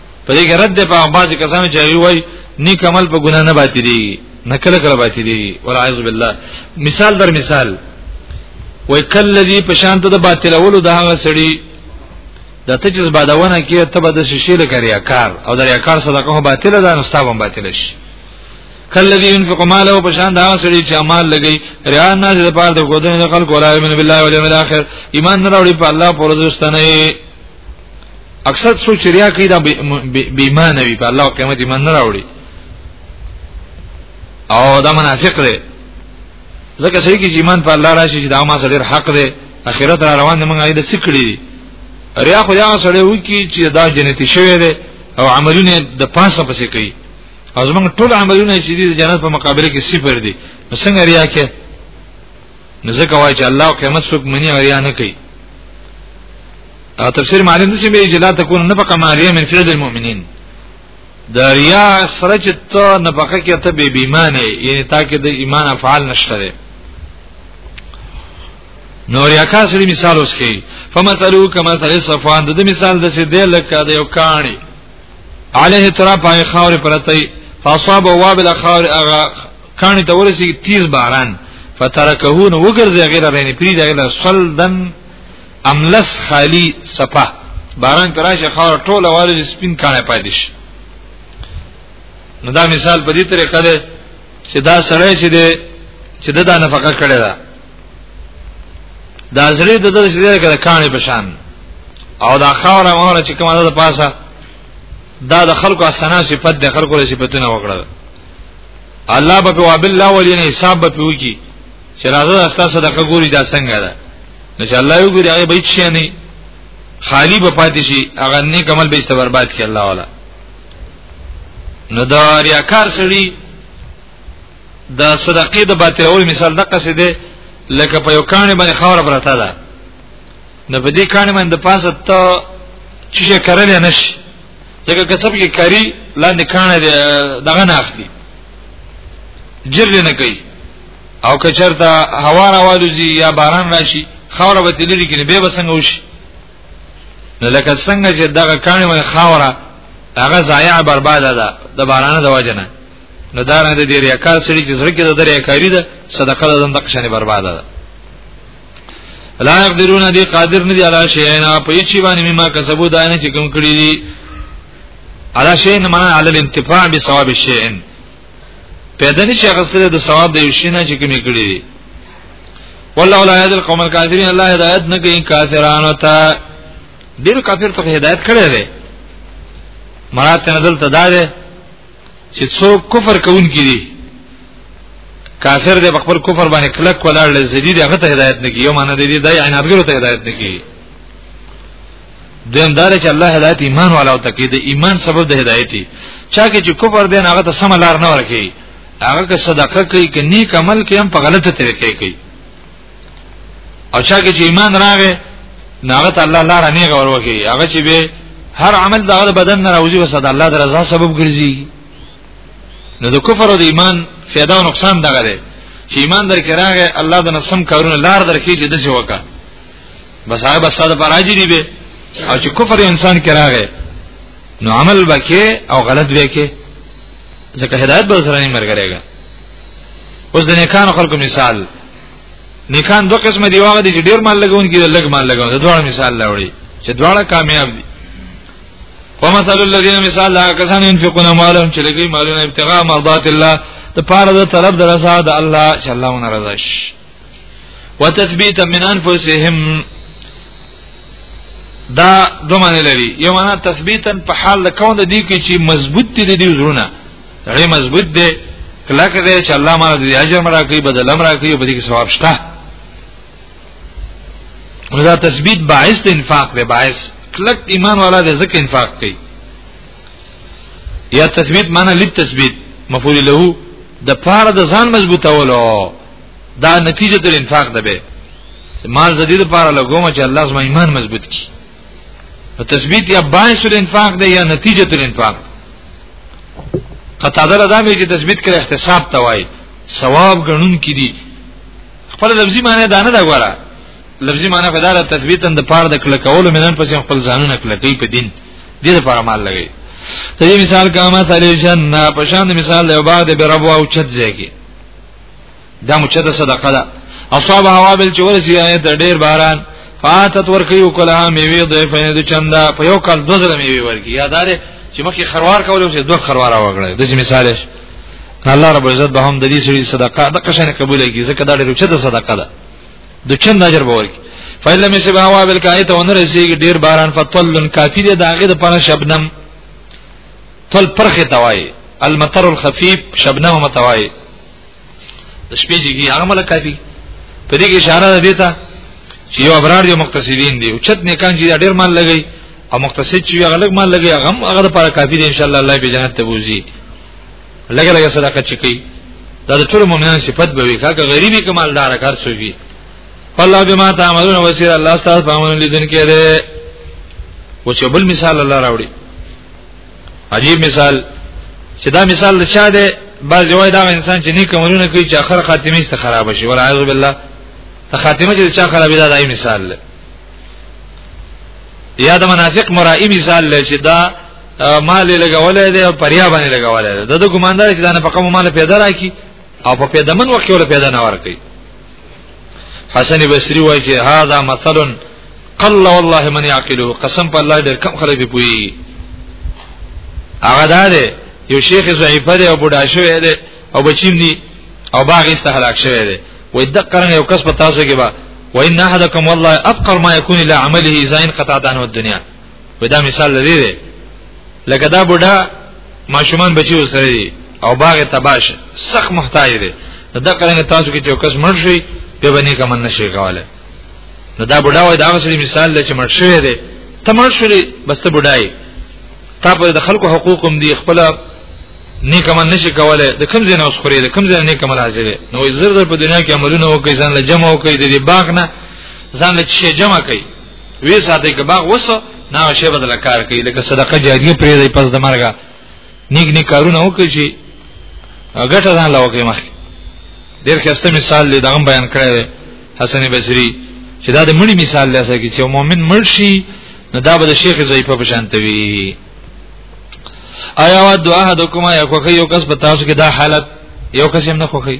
په دې کې رد په بعض کسانو چې وایي نیک عمل په ګناه نه باطل دی نه کله کله باطل دی والعیاذ بالله مثال در مثال وای کله دی په شان ته د باطل اولو د هغه سړي د تجز بادونه کې ته به د شیشې لکریا کار او دریا کار صدقه هم باطل ده نو ستابم باطل شي کله دی انفق ماله په شان دا سړي چې مال لګي ریا نه د پاره د ګودنې خلکو راوي من بالله واليوم الاخر ایمان نه راوړي په الله پر ورځ ستنه اکثر سوچ ریا کوي دا بې ایمان وي په الله قیامت ایمان نه راوړي او دا منافق دی ځکه چې کی ایمان په الله راشي چې دا ما سره حق دی اخرت را روان دی موږ ایله سکړي ریا خو یا سره وي کی چې دا جنتی شوی دی او عملونه د پاسه پسې کوي او زمونږ ټول عملونه چې د جنت په مقابله کې صفر دي نو څنګه ریا کې نو ځکه وایي چې الله او قیامت څوک مني او یا نه کوي او تفسیر معنی د سیمه اجلا تكون نفقه مالیه من فعل المؤمنین د ریا سره چې ته نفقه کې ته به بیمانه یعنی تا کې د ایمان افعال نشته نور یا کاسری مثال اوس کې فمثلو کما مثل صفوان د مثال د سې د لکه د یو کانی علیه ترا پای خاور پرتای فاصاب وابل خاور اغا کانی ته ورسی تیز باران فترکه نو وګرځي غیر رینه پری دا غیر سلدن املس خالی صفه باران کراشه خور ټول والي سپین کانه پاتیش نو دا مثال په دې طریقه ده چې دا سړی چې ده چې دا نفقه کړی ده دا زړه د دې چې ده کانه بشان او دا خاور مور چې کومه ده پاسه دا د خلکو اسنه صفت د خلکو له صفاتونه وکړه الله به په وابل الله ولین حساب به پیوږي چې راځه استا صدقه ګوري دا څنګه ده نو چې الله یو ګوري هغه به هیڅ نه خالی به پاتې شي هغه نیک عمل به است برباد کړي الله والا نو دا ریاکار سړي د صدقې د باطلول مثال دغه څه دی لکه په یو کانه باندې خاور پرته ده نه په دې کانه باندې پاسه ته چې کرل نه شي ځکه کسب کې کاری لاندې کانه دغه نه اخلي جر نه کوي او کچرته هوا راوالوزي یا باران راشي خاور به تللی کې به بسنګ وشي نو لکه څنګه چې دغه کانه وي خاوره هغه ضایع برباد ده د باران د وجنه نو دا نه د دې ریاکار سړي چې زړه کې د دې ریاکاری ده صدقه د دقشنه برباد ده لا يقدرون دي قادر نه دي علا شيئا په هیڅ باندې مما کسبو دا نه چې کوم کړی دي علا شيئا معنا علی الانتفاع بثواب شيئا پیدا نشي غسل د ثواب د یو شي نه چې کوم کړی دي والله لا يهدي القوم الكافرين الله هدايت نه کوي کافرانو ته ډیر کافر ته هدایت کړی دی مراد ته دلته دا ده چې څوک کفر کوونکي دي کافر دی په خپل کفر باندې کلک ولاړ لزیدي دغه ته هدایت نه کیو معنی دی دی عنادګرو ته هدایت نه کی دیم دار چې الله هدایت ایمان والا او تکید ایمان سبب د هدایت چا کې چې کفر دی هغه ته سم لار نه ورکی هغه که صدقه کوي که نیک عمل کوي هم په غلطه طریقې کوي او چا کې چې ایمان راغې ناغه ته الله لاره نه غور وکي هغه چې به هر عمل دغه بدن نه راوځي بس د الله د رضا سبب ګرځي نو د کفر او د ایمان فایده او نقصان دغه دی چې ایمان درکې راغې الله د نسم کارونه لار درکې چې دسه وکا بس هغه بس ساده پر راځي دی به او چې کفر انسان کې راغې نو عمل وکي او غلط وکي ځکه هدایت به سره نه مرګريږي اوس د نیکانو خلکو مثال نیکان دوه قسم دی واغ دي چې ډیر مال لګون کې لګ مال لګون دا ډول مثال لوري چې دواړه کامیاب دي ومثل الذين مثال لا کسان ينفقون مالهم چې لګي مالونه ابتغاء مرضات الله د پاره د طلب درسه د الله چې الله ون رضا شي وتثبيتا من انفسهم دا دوه معنی لري یو معنی تثبیتا په حال د کون د دې کې چې مضبوط دي دي زړونه سړی مضبوط دی کلک دی چې الله ما دې اجر مرا کوي بدل مرا کوي په دې کې ثواب شته دا تثبیت باعث د انفاق دی باعث کلک ایمان والا دی ځکه انفاق کوي یا تثبیت معنی لیت تثبیت مفعول له د پاره د ځان مضبوطولو دا نتیجه تر انفاق ده به مال زدید پاره لګوم چې الله زما ایمان مضبوط کړي په تثبیت یا باعث الانفاق دی یا نتیجه الانفاق قطاده دا مې چې تثبیت کړي احتساب توای ثواب غنون کړي خپل لفظي معنی دا نه دا غواړه لفظي معنی په دار تثبیتن د پاره د کلکولو منن پس خپل ځانونه کلکې په دین دې لپاره مال لګي ته مثال کما سلیشن په شان مثال له بعد به رب او چت ځای کې دا مچته صدقه ده اصحاب هوا بل چې ورسي آیت ډیر باران فاتت ورکی او کله میوه د فین د چندا په یو کال دوه زره میوه ورکی یاداره چې مخکې خروار کول او چې دوه خروار وغړل د مثال شي الله رب عزت به هم د دې سړي صدقه د قشنه قبول کړي ځکه دا ډېر چته صدقه ده د چند اجر به ورکړي فإلا مې سبا هوا بل کایته ونرسیږي ډېر باران فطلن کافی دی داغه د پنه شبنم تل پرخه توای المطر الخفيف شبنه متوای د شپې جګي هغه مل کافي په دې کې اشاره ده دیتا چې یو ابرار یو مقتصدین دی او چت نه کان چې ډیر مال لګي او مقتصد چې هغه لګ مال لګي هغه هغه لپاره کافي دی ان شاء الله الله به جنت ته بوزي لګ لګ صدقه چکی دا د ټول مؤمنانو صفت به وي کاکه غریبي کمالدار کار سوي الله بما تعملون وسير الله تعالی په امر لیدن کې ده و چې بل مثال الله راوړي عجیب مثال چې دا مثال د چا دی بعض یو دا انسان چې نیک عملونه کوي چې اخر خاتمه یې خراب شي ولا اعوذ بالله ته خاتمه چې چا خراب دا دای مثال دی یا د منافق مرای مثال دی چې دا مال لګولې دی او پریا باندې لګولې دی د ګماندار چې دا نه پکمو مال پیدا راکی او په پیدمن وخت کې ول پیدا نه ورکي حسن بصری وایي چې هاذا مثل قل والله من يعقله قسم په الله ډېر کم خلک دی پوي هغه دا دی یو شیخ ضعیفه دی او بډا شوی دی او بچیم دی او باغ است هلاک شوی دی وې د قرن یو کس په تاسو کې با وان احدکم والله افقر ما يكون الى عمله اذا انقطعت عنه الدنيا په دا مثال لري دی لکه دا بوډا ماشومان بچي سره دي او باغ تباش سخت محتاج دي دا قرنګ تاسو کې چې کس مړ شي به باندې کوم نشي کاواله نو دا بډا وای دا غسلی مثال لکه مړ شوی دی ته مړ شوی بس ته بډای تا په د خلکو حقوق هم دی خپل نیک عمل نشي کولای د کم زین اوس خوري د کم زین نیک عمل حاصل نو زر زر په دنیا کې عملونه وکړي ځان له جمع وکړي د باغ نه ځان له شي جمع کړي وی ساته کې باغ وسو نه شی بدل کار کوي لکه صدقه جاریه پرې دی پس د مرګه نیک نیک کارونه وکړي چې ګټه ځان لوکې مخ ډیر خسته مثال دی دغه بیان کړی حسن بصری چې دا د مړي مثال دی اساسه کې چې مؤمن مړ شي نو دا به د شیخ ضعیفه په شان توي آیا ود احدکما یا کوخی یو کس په تاسو کې دا حالت یو کس هم نه خوخی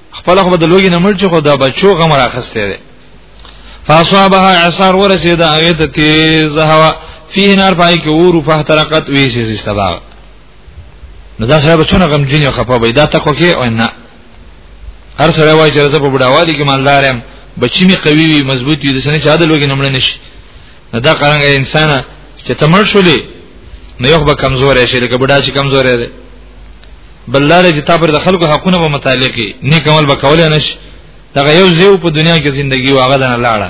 خپل خو د لوګي نمړ چې خو دا بچو غم راخسته دي فاصابها اثر ورسید هغه ته تیز هوا فيه نار پای کې اور په ترقت وی شي سبا نو دا سره بچونه غم جن خپه وي دا تکو کې او نه هر سره وای چې زه په بډاوالي کې مالدارم بچی می قوي وي مضبوط وي د سنې چا د لوګي نمړ نشي نو دا قرانګه انسان چې تمړ شولې نو یو به کمزورې شي لکه بډا چې کمزورې ده بل لاره چې تابر د خلکو حقونه به متعلقي نیک عمل به کولای نشي دا یو زیو په دنیا کې ژوندۍ واغه نه لاړه